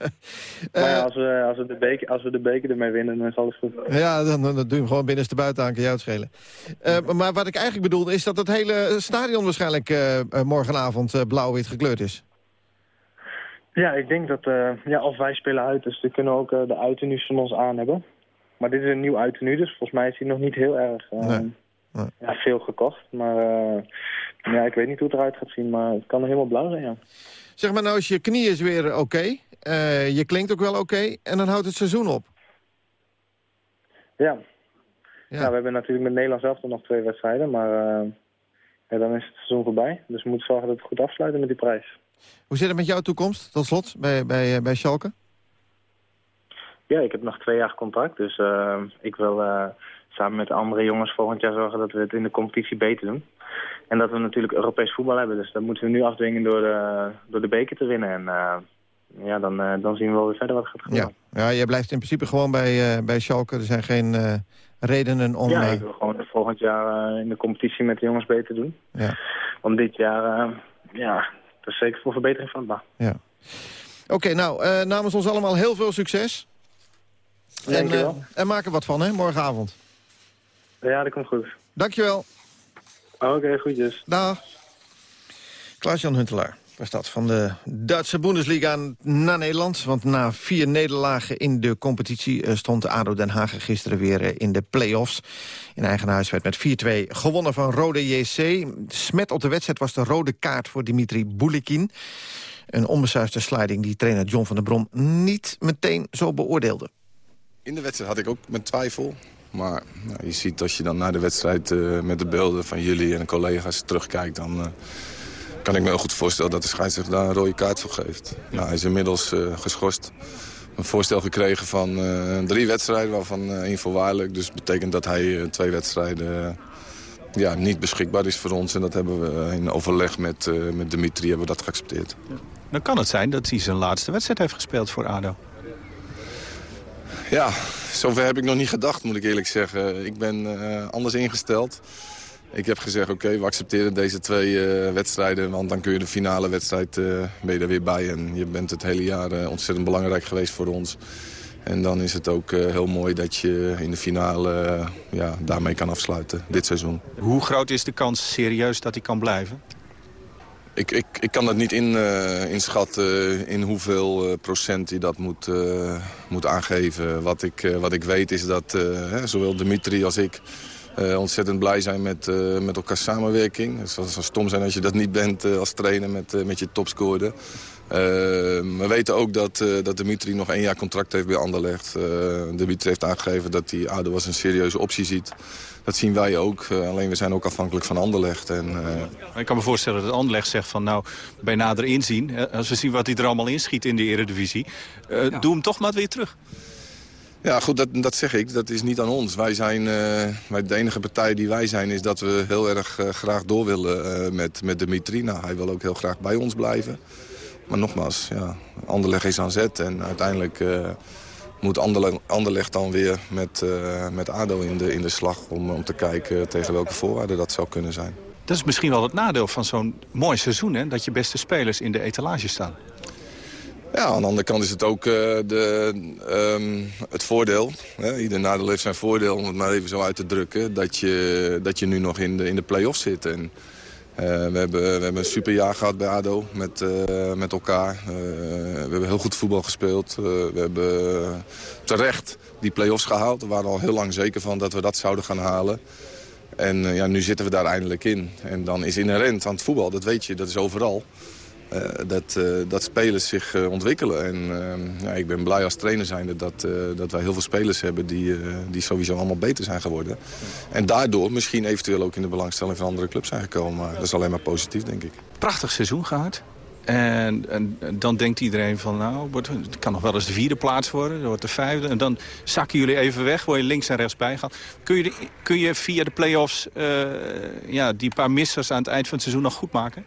maar ja, als, we, als, we de beker, als we de beker ermee winnen, dan is alles goed. Ja, dan, dan, doen we hem gewoon binnenste buiten aan, kan jou het schelen. Uh, maar wat ik eigenlijk bedoel is dat het hele stadion waarschijnlijk uh, morgenavond uh, blauw-wit gekleurd is. Ja, ik denk dat, ja, als wij spelen uit, dus dan kunnen we ook de uitenu's van ons aan hebben. Maar dit is een nieuw uitenu, dus volgens mij is hij nog niet heel erg nee. Ja, veel gekocht. Maar ja, ik weet niet hoe het eruit gaat zien, maar het kan er helemaal blauw zijn, ja. Zeg maar nou, als je knie is weer oké, uh, je klinkt ook wel oké, en dan houdt het seizoen op. Ja. ja. we hebben natuurlijk met Nederland zelf nog twee wedstrijden, maar uh, ja, dan is het seizoen voorbij. Dus we moeten zorgen dat we goed afsluiten met die prijs. Hoe zit het met jouw toekomst, tot slot, bij, bij, bij Schalke? Ja, ik heb nog twee jaar contract. Dus uh, ik wil uh, samen met de andere jongens volgend jaar zorgen dat we het in de competitie beter doen. En dat we natuurlijk Europees voetbal hebben. Dus dat moeten we nu afdwingen door de, door de beker te winnen. En uh, ja, dan, dan zien we wel weer verder wat gaat gebeuren. Ja, ja jij blijft in principe gewoon bij, bij Schalke. Er zijn geen redenen om... Ja, ik wil gewoon volgend jaar in de competitie met de jongens beter doen. Ja. Om dit jaar, ja, dat is zeker voor verbetering van het baan. Ja. Oké, nou, uh, namens ons allemaal heel veel succes. En, uh, en maak er wat van, hè, morgenavond. Ja, dat komt goed. Dankjewel. Oké, okay, goedjes. Dag. Klaas-Jan Huntelaar was dat van de Duitse Bundesliga naar Nederland. Want na vier nederlagen in de competitie eh, stond ADO Den Haag gisteren weer in de play-offs. In eigen huis werd met 4-2 gewonnen van Rode JC. Smet op de wedstrijd was de rode kaart voor Dimitri Boulikin. Een onbesuisde sliding die trainer John van der Brom niet meteen zo beoordeelde. In de wedstrijd had ik ook mijn twijfel. Maar nou, je ziet als je dan naar de wedstrijd uh, met de beelden van jullie en de collega's terugkijkt... dan uh, kan ik me heel goed voorstellen dat de scheidsrechter daar een rode kaart voor geeft. Nou, hij is inmiddels uh, geschorst. Een voorstel gekregen van drie wedstrijden, waarvan één voorwaardelijk. Dus dat betekent dat hij twee wedstrijden ja, niet beschikbaar is voor ons. En dat hebben we in overleg met, met Dimitri hebben we dat geaccepteerd. Ja. Dan kan het zijn dat hij zijn laatste wedstrijd heeft gespeeld voor ADO. Ja, zover heb ik nog niet gedacht, moet ik eerlijk zeggen. Ik ben uh, anders ingesteld. Ik heb gezegd, oké, we accepteren deze twee uh, wedstrijden... want dan kun je de finale wedstrijd je er weer bij. En je bent het hele jaar ontzettend belangrijk geweest voor ons. En dan is het ook heel mooi dat je in de finale ja, daarmee kan afsluiten, dit seizoen. Hoe groot is de kans serieus dat hij kan blijven? Ik, ik, ik kan dat niet in, uh, inschatten in hoeveel uh, procent hij dat moet, moet aangeven. Wat ik, wat ik weet is dat hè, zowel Dimitri als ik ontzettend blij zijn met, met elkaar samenwerking. Het zou, zou stom zijn als je dat niet bent als trainer met, met je topscorer. We weten ook dat, dat Dimitri nog één jaar contract heeft bij Anderlecht. Dimitri heeft aangegeven dat hij ADO als een serieuze optie ziet. Dat zien wij ook. Uh, alleen we zijn ook afhankelijk van Anderlecht. En, uh... Ik kan me voorstellen dat Anderlecht zegt van nou, bij nader inzien... als we zien wat hij er allemaal inschiet in de eredivisie... Uh, ja. doe hem toch maar weer terug. Ja, goed, dat, dat zeg ik. Dat is niet aan ons. Wij zijn, wij, de enige partij die wij zijn is dat we heel erg graag door willen met, met Dimitri. Nou, hij wil ook heel graag bij ons blijven. Maar nogmaals, ja, Anderlecht is aan zet en uiteindelijk moet Anderlecht dan weer met, uh, met ADO in de, in de slag... Om, om te kijken tegen welke voorwaarden dat zou kunnen zijn. Dat is misschien wel het nadeel van zo'n mooi seizoen... Hè? dat je beste spelers in de etalage staan. Ja, aan de andere kant is het ook uh, de, um, het voordeel. Hè? Ieder nadeel heeft zijn voordeel, om het maar even zo uit te drukken... dat je, dat je nu nog in de, in de play-offs zit. En we, hebben, we hebben een superjaar gehad bij ADO met, uh, met elkaar. Uh, we hebben heel goed voetbal gespeeld. we hebben terecht die play-offs gehaald. We waren al heel lang zeker van dat we dat zouden gaan halen. En ja, nu zitten we daar eindelijk in. En dan is inherent aan het voetbal, dat weet je, dat is overal. Uh, dat, uh, dat spelers zich uh, ontwikkelen. En ik ben blij als trainer zijnde dat, dat wij heel veel spelers hebben die, die sowieso allemaal beter zijn geworden. En daardoor misschien eventueel ook in de belangstelling van andere clubs zijn gekomen. Dat is alleen maar positief, denk ik. Prachtig seizoen gehad. En, en, dan denkt iedereen van, nou, het kan nog wel eens de vierde plaats worden. Dan wordt de vijfde. En dan zakken jullie even weg, word je links en rechts bijgaan. Kun je, kun je via de play-offs ja, die paar missers aan het eind van het seizoen nog goed maken?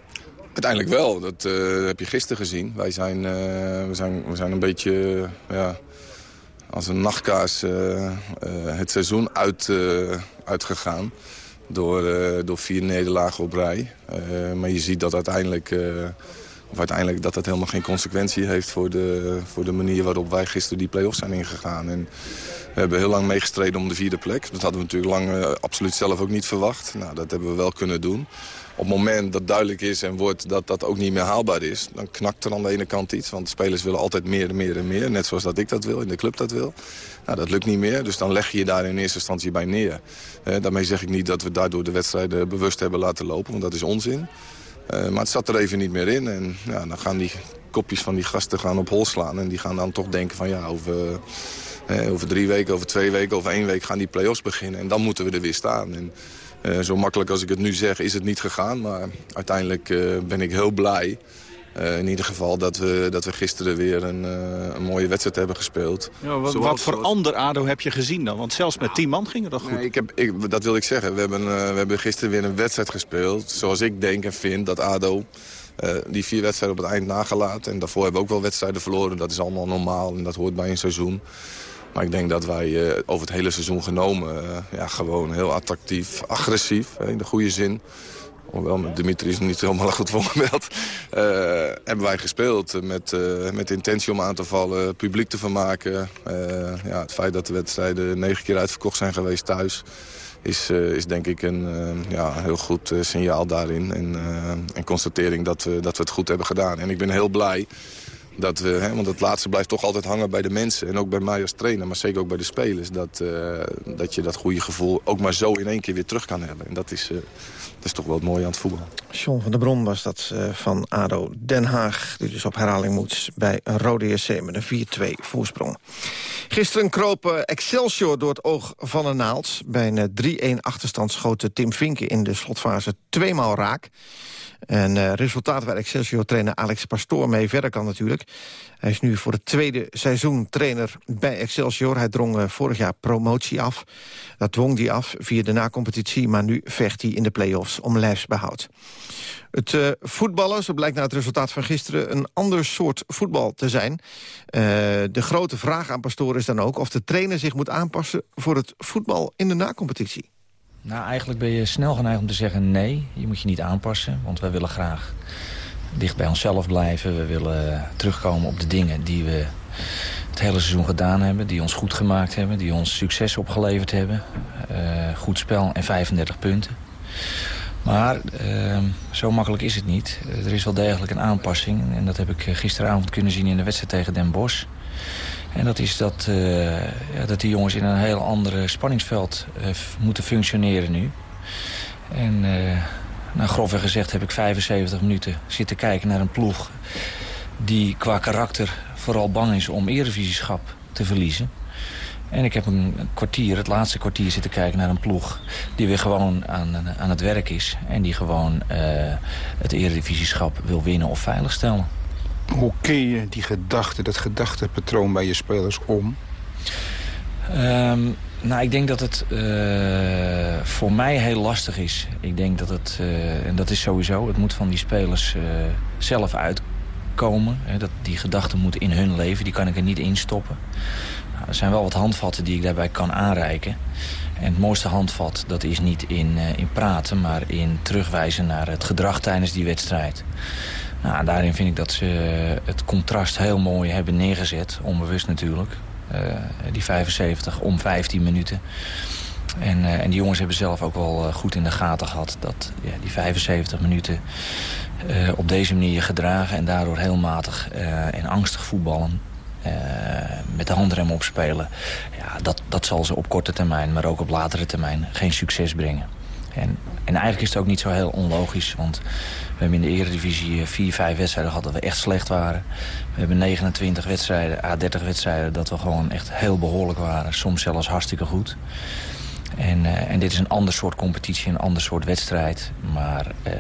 Uiteindelijk wel. Dat uh, heb je gisteren gezien. Wij zijn, uh, we zijn, we zijn een beetje ja, als een nachtkaas uh, het seizoen uit, uitgegaan. Door, door vier nederlagen op rij. maar je ziet dat uiteindelijk, of uiteindelijk dat dat helemaal geen consequentie heeft... Voor de, voor de manier waarop wij gisteren die play-offs zijn ingegaan. En we hebben heel lang meegestreden om de vierde plek. Dat hadden we natuurlijk lang absoluut zelf ook niet verwacht. Nou, dat hebben we wel kunnen doen op het moment dat duidelijk is en wordt dat dat ook niet meer haalbaar is... dan knakt er aan de ene kant iets. Want spelers willen altijd meer en meer en meer. Net zoals dat ik dat wil, in de club dat wil. Nou, dat lukt niet meer, dus dan leg je je daar in eerste instantie bij neer. Eh, daarmee zeg ik niet dat we daardoor de wedstrijden bewust hebben laten lopen. Want dat is onzin. Uh, maar het zat er even niet meer in. En ja, dan gaan die kopjes van die gasten gaan op hol slaan. En die gaan dan toch denken van ja, over... Eh, over drie weken, over twee weken, over één week gaan die play-offs beginnen. En dan moeten we er weer staan. En uh, zo makkelijk als ik het nu zeg is het niet gegaan. Maar uiteindelijk ben ik heel blij Uh, in ieder geval dat we, dat we gisteren weer een, uh, een mooie wedstrijd hebben gespeeld. Ja, wat, wat, voor ander ADO heb je gezien dan? Want zelfs met tien man ging het toch goed? Nee, ik heb, ik, dat wil ik zeggen. We hebben, uh, we hebben gisteren weer een wedstrijd gespeeld. Zoals ik denk en vind dat ADO die vier wedstrijden op het eind nagelaten. En daarvoor hebben we ook wel wedstrijden verloren. Dat is allemaal normaal en dat hoort bij een seizoen. Maar ik denk dat wij over het hele seizoen genomen... ja, gewoon heel attractief, agressief, in de goede zin... Hoewel met Dimitri is niet helemaal goed voorgemeld. Uh, hebben wij gespeeld met, uh, met intentie om aan te vallen, publiek te vermaken. Uh, ja, het feit dat de wedstrijden negen keer uitverkocht zijn geweest thuis... is, is denk ik een ja, heel goed signaal daarin. En, en constatering dat we, dat we het goed hebben gedaan. En ik ben heel blij dat we, hè, want het laatste blijft toch altijd hangen bij de mensen. En ook bij mij als trainer, maar zeker ook bij de spelers. Dat, dat je dat goede gevoel ook maar zo in één keer weer terug kan hebben. En dat is, dat is toch wel het mooie aan het voetbal. John van der Bron was dat uh, van ADO Den Haag. Die dus op herhaling moet bij Rode SC met een 4-2 voorsprong. Gisteren kroop Excelsior door het oog van een naald. Bij een 3-1 achterstand schoten Tim Vinken in de slotfase tweemaal raak. En uh, resultaat waar Excelsior-trainer Alex Pastoor mee verder kan natuurlijk. Hij is nu voor het tweede seizoen trainer bij Excelsior. Hij drong vorig jaar promotie af. Dat dwong hij af via de nacompetitie, maar nu vecht hij in de play-offs om lijfsbehoud. Het uh, voetballen, zo blijkt na het resultaat van gisteren... een ander soort voetbal te zijn. de grote vraag aan Pastoor is dan ook... of de trainer zich moet aanpassen voor het voetbal in de nacompetitie. Nou, eigenlijk ben je snel geneigd om te zeggen nee. Je moet je niet aanpassen, want wij willen graag dicht bij onszelf blijven. We willen terugkomen op de dingen die we het hele seizoen gedaan hebben. Die ons goed gemaakt hebben, die ons succes opgeleverd hebben. Uh, goed spel en 35 punten. Maar uh, zo makkelijk is het niet. Er is wel degelijk een aanpassing. En dat heb ik gisteravond kunnen zien in de wedstrijd tegen Den Bosch. En dat is dat, ja, dat die jongens in een heel andere spanningsveld moeten functioneren nu. En nou, grofweg gezegd heb ik 75 minuten zitten kijken naar een ploeg... die qua karakter vooral bang is om erevisieschap te verliezen. En ik heb een kwartier, het laatste kwartier zitten kijken naar een ploeg... die weer gewoon aan, aan het werk is. En die gewoon het eredivisieschap wil winnen of veiligstellen. Hoe keer je die gedachte, dat gedachtepatroon bij je spelers om? Um, nou, ik denk dat het uh, voor mij heel lastig is. Ik denk dat het, uh, en dat is sowieso, het moet van die spelers uh, zelf uitkomen. Hè, dat die gedachten moeten in hun leven, die kan ik er niet in stoppen. Er zijn wel wat handvatten die ik daarbij kan aanreiken. En het mooiste handvat, dat is niet in, in praten, maar in terugwijzen naar het gedrag tijdens die wedstrijd. Nou, daarin vind ik dat ze het contrast heel mooi hebben neergezet. Onbewust natuurlijk. Uh, die 75 om 15 minuten. En, en die jongens hebben zelf ook wel goed in de gaten gehad... dat ja, die 75 minuten op deze manier gedragen... en daardoor heel matig en angstig voetballen... met de handrem opspelen... Ja, dat, dat zal ze op korte termijn, maar ook op latere termijn... geen succes brengen. En, en eigenlijk is het ook niet zo heel onlogisch, want we hebben in de Eredivisie vier, vijf wedstrijden gehad dat we echt slecht waren. We hebben 29 wedstrijden, A30 wedstrijden dat we gewoon echt heel behoorlijk waren. Soms zelfs hartstikke goed. En, uh, en dit is een ander soort competitie, een ander soort wedstrijd. Maar uh,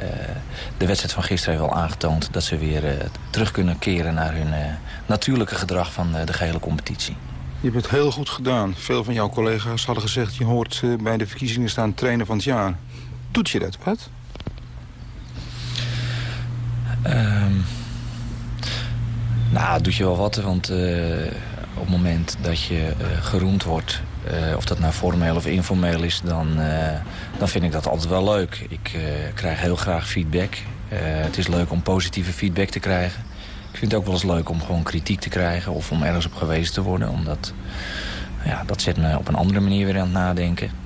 de wedstrijd van gisteren heeft wel aangetoond dat ze weer uh, terug kunnen keren naar hun natuurlijke gedrag van de gehele competitie. Je hebt het heel goed gedaan. Veel van jouw collega's hadden gezegd... je hoort bij de verkiezingen staan trainer van het jaar. Doet je dat wat? Um, nou, doet je wel wat, want uh, op het moment dat je uh, geroemd wordt... Uh, of dat nou formeel of informeel is, dan, dan vind ik dat altijd wel leuk. Ik krijg heel graag feedback. het is leuk om positieve feedback te krijgen. Ik vind het ook wel eens leuk om gewoon kritiek te krijgen... of om ergens op gewezen te worden, omdat... Ja, dat zet me op een andere manier weer aan het nadenken.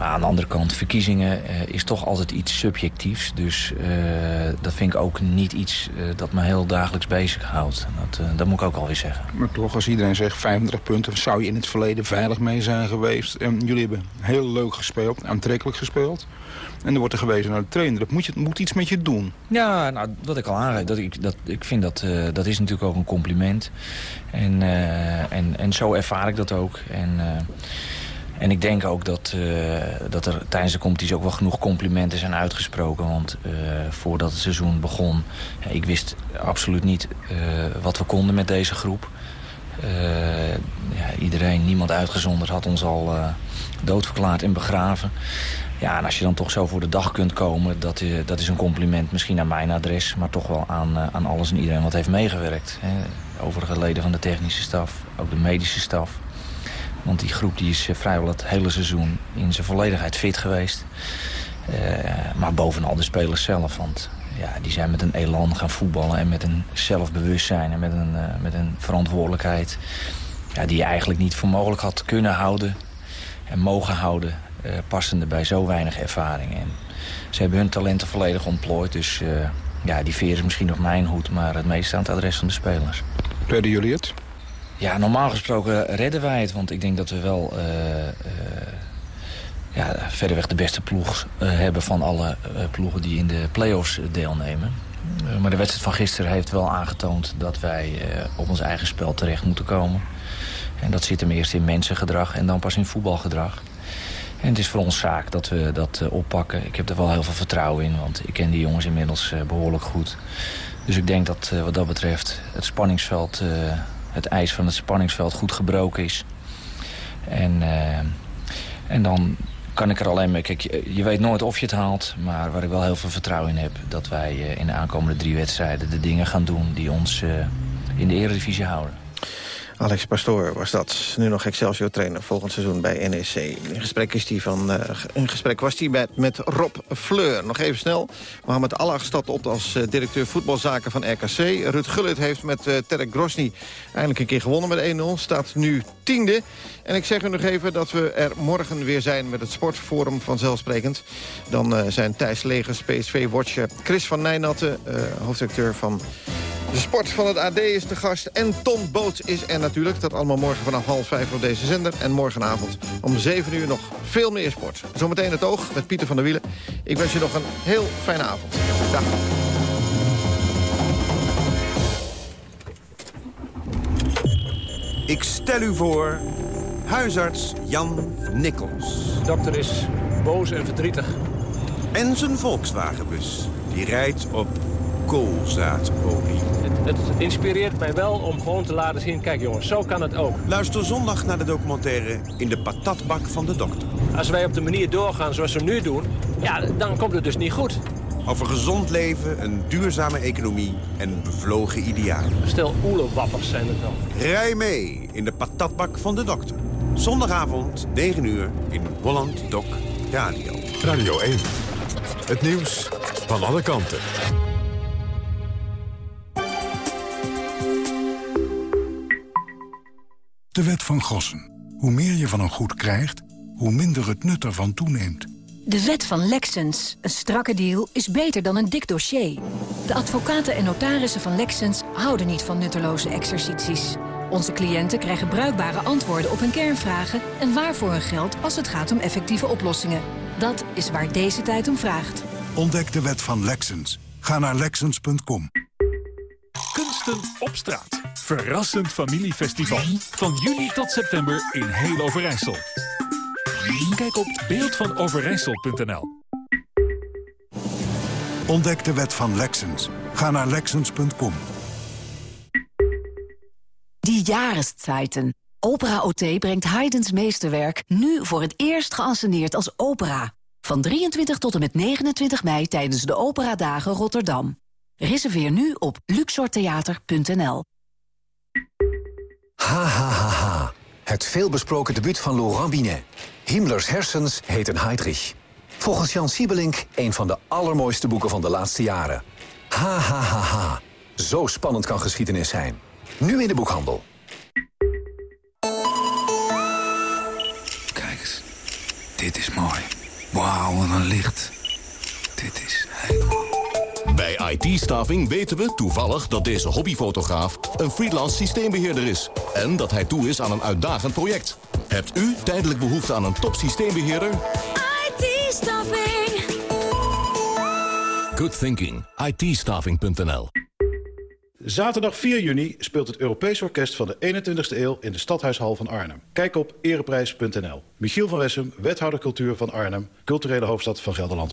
Maar aan de andere kant, verkiezingen uh, is toch altijd iets subjectiefs. Dus uh, dat vind ik ook niet iets uh, dat me heel dagelijks bezighoudt. Dat, dat moet ik ook alweer zeggen. Maar toch, als iedereen zegt 35 punten... zou je in het verleden veilig mee zijn geweest. En jullie hebben heel leuk gespeeld, aantrekkelijk gespeeld. En dan wordt er gewezen naar de trainer. Dat moet, je, moet iets met je doen. Ja, nou, wat ik al aangeef. Dat ik, dat, ik vind dat, dat is natuurlijk ook een compliment. En, en, en zo ervaar ik dat ook. En... En ik denk ook dat, uh, dat er tijdens de competitie ook wel genoeg complimenten zijn uitgesproken. Want uh, voordat het seizoen begon, ik wist absoluut niet wat we konden met deze groep. Ja, iedereen, niemand uitgezonderd, had ons al doodverklaard en begraven. Ja, en als je dan toch zo voor de dag kunt komen, dat, dat is een compliment. Misschien aan mijn adres, maar toch wel aan, aan alles en iedereen wat heeft meegewerkt. Hè. Overige leden van de technische staf, ook de medische staf. Want die groep die is vrijwel het hele seizoen in zijn volledigheid fit geweest. Uh, maar bovenal de spelers zelf. Want ja, die zijn met een elan gaan voetballen en met een zelfbewustzijn en met een, uh, met een verantwoordelijkheid... Ja, die je eigenlijk niet voor mogelijk had kunnen houden en mogen houden... Passende bij zo weinig ervaring. En ze hebben hun talenten volledig ontplooid. Dus ja, die veer is misschien nog mijn hoed, maar het meeste aan het adres van de spelers. Redden jullie het? Ja, normaal gesproken redden wij het. Want ik denk dat we wel uh, uh, ja, verreweg de beste ploeg uh, hebben van alle ploegen die in de play-offs deelnemen. maar de wedstrijd van gisteren heeft wel aangetoond dat wij op ons eigen spel terecht moeten komen. En dat zit hem eerst in mensengedrag en dan pas in voetbalgedrag. En het is voor ons zaak dat we dat oppakken. Ik heb er wel heel veel vertrouwen in, want ik ken die jongens inmiddels behoorlijk goed. Dus ik denk dat wat dat betreft het spanningsveld het ijs van het spanningsveld goed gebroken is. En, uh, en dan kan ik er alleen mee... Kijk, je, je, weet nooit of je het haalt. Maar waar ik wel heel veel vertrouwen in heb... dat wij uh, in de aankomende drie wedstrijden de dingen gaan doen... die ons uh, in de eredivisie houden. Alex Pastoor was dat. Nu nog Excelsior-trainer volgend seizoen bij NEC. In gesprek, is die van, uh, in gesprek was hij met, met Rob Fleur. Nog even snel. Mohamed Allah stapt op als uh, directeur voetbalzaken van RKC. Rut Gullit heeft met uh, Terek Grosny eindelijk een keer gewonnen met 1-0. Staat nu tiende. En ik zeg u nog even dat we er morgen weer zijn met het Sportforum vanzelfsprekend. Dan zijn Thijs Legers, PSV-watcher Chris van Nijnatten... hoofddirecteur van de sport van het AD is de gast. En Tom Boots is er natuurlijk. Dat allemaal morgen vanaf half vijf op deze zender. En morgenavond om zeven uur nog veel meer sport. Zometeen het oog met Pieter van der Wielen. Ik wens je nog een heel fijne avond. Dag. Ik stel u voor huisarts Jan Nikkels. De dokter is boos en verdrietig. En zijn Volkswagenbus. Die rijdt op koolzaadolie. Het, het, inspireert mij wel om gewoon te laten zien... kijk jongens, zo kan het ook. Luister zondag naar de documentaire In de patatbak van de dokter. Als wij op de manier doorgaan zoals we nu doen... ja, dan komt het dus niet goed. Over gezond leven, een duurzame economie en bevlogen idealen. Stel oelewappers zijn het dan. Rij mee in de patatbak van de dokter. Zondagavond, 9 uur, in Holland Doc Radio. Radio 1. Het nieuws van alle kanten. De wet van Gossen. Hoe meer je van een goed krijgt, hoe minder het nut ervan toeneemt. De wet van Lexens. Een strakke deal is beter dan een dik dossier. De advocaten en notarissen van Lexens houden niet van nutteloze exercities. Onze cliënten krijgen bruikbare antwoorden op hun kernvragen... en waarvoor hun geld als het gaat om effectieve oplossingen. Dat is waar deze tijd om vraagt. Ontdek de wet van Lexens. Ga naar Lexens.com. Kunsten op straat. Verrassend familiefestival. Van juni tot september in heel Overijssel. Kijk op beeldvanoverijssel.nl Ontdek de wet van Lexens. Ga naar Lexens.com. Die Jahreszeiten. Opera OT brengt Haydn's meesterwerk nu voor het eerst geanceneerd als opera. Van 23 tot en met 29 mei tijdens de Operadagen Rotterdam. Reserveer nu op luxortheater.nl. Ha, ha, ha, ha. Het veelbesproken debuut van Laurent Binet. Himmlers hersens heten Heydrich. Volgens Jan Siebelink een van de allermooiste boeken van de laatste jaren. Ha, ha, ha, ha. Zo spannend kan geschiedenis zijn. Nu in de boekhandel. Kijk eens. Dit is mooi. Wauw, wat een licht. Dit is helemaal... Bij IT-staving weten we toevallig dat deze hobbyfotograaf een freelance systeembeheerder is. En dat hij toe is aan een uitdagend project. Hebt u tijdelijk behoefte aan een top systeembeheerder? IT-staving. Good thinking. it Zaterdag 4 juni speelt het Europees Orkest van de 21ste eeuw in de Stadhuishal van Arnhem. Kijk op ereprijs.nl. Michiel van Wessem, wethouder cultuur van Arnhem, culturele hoofdstad van Gelderland.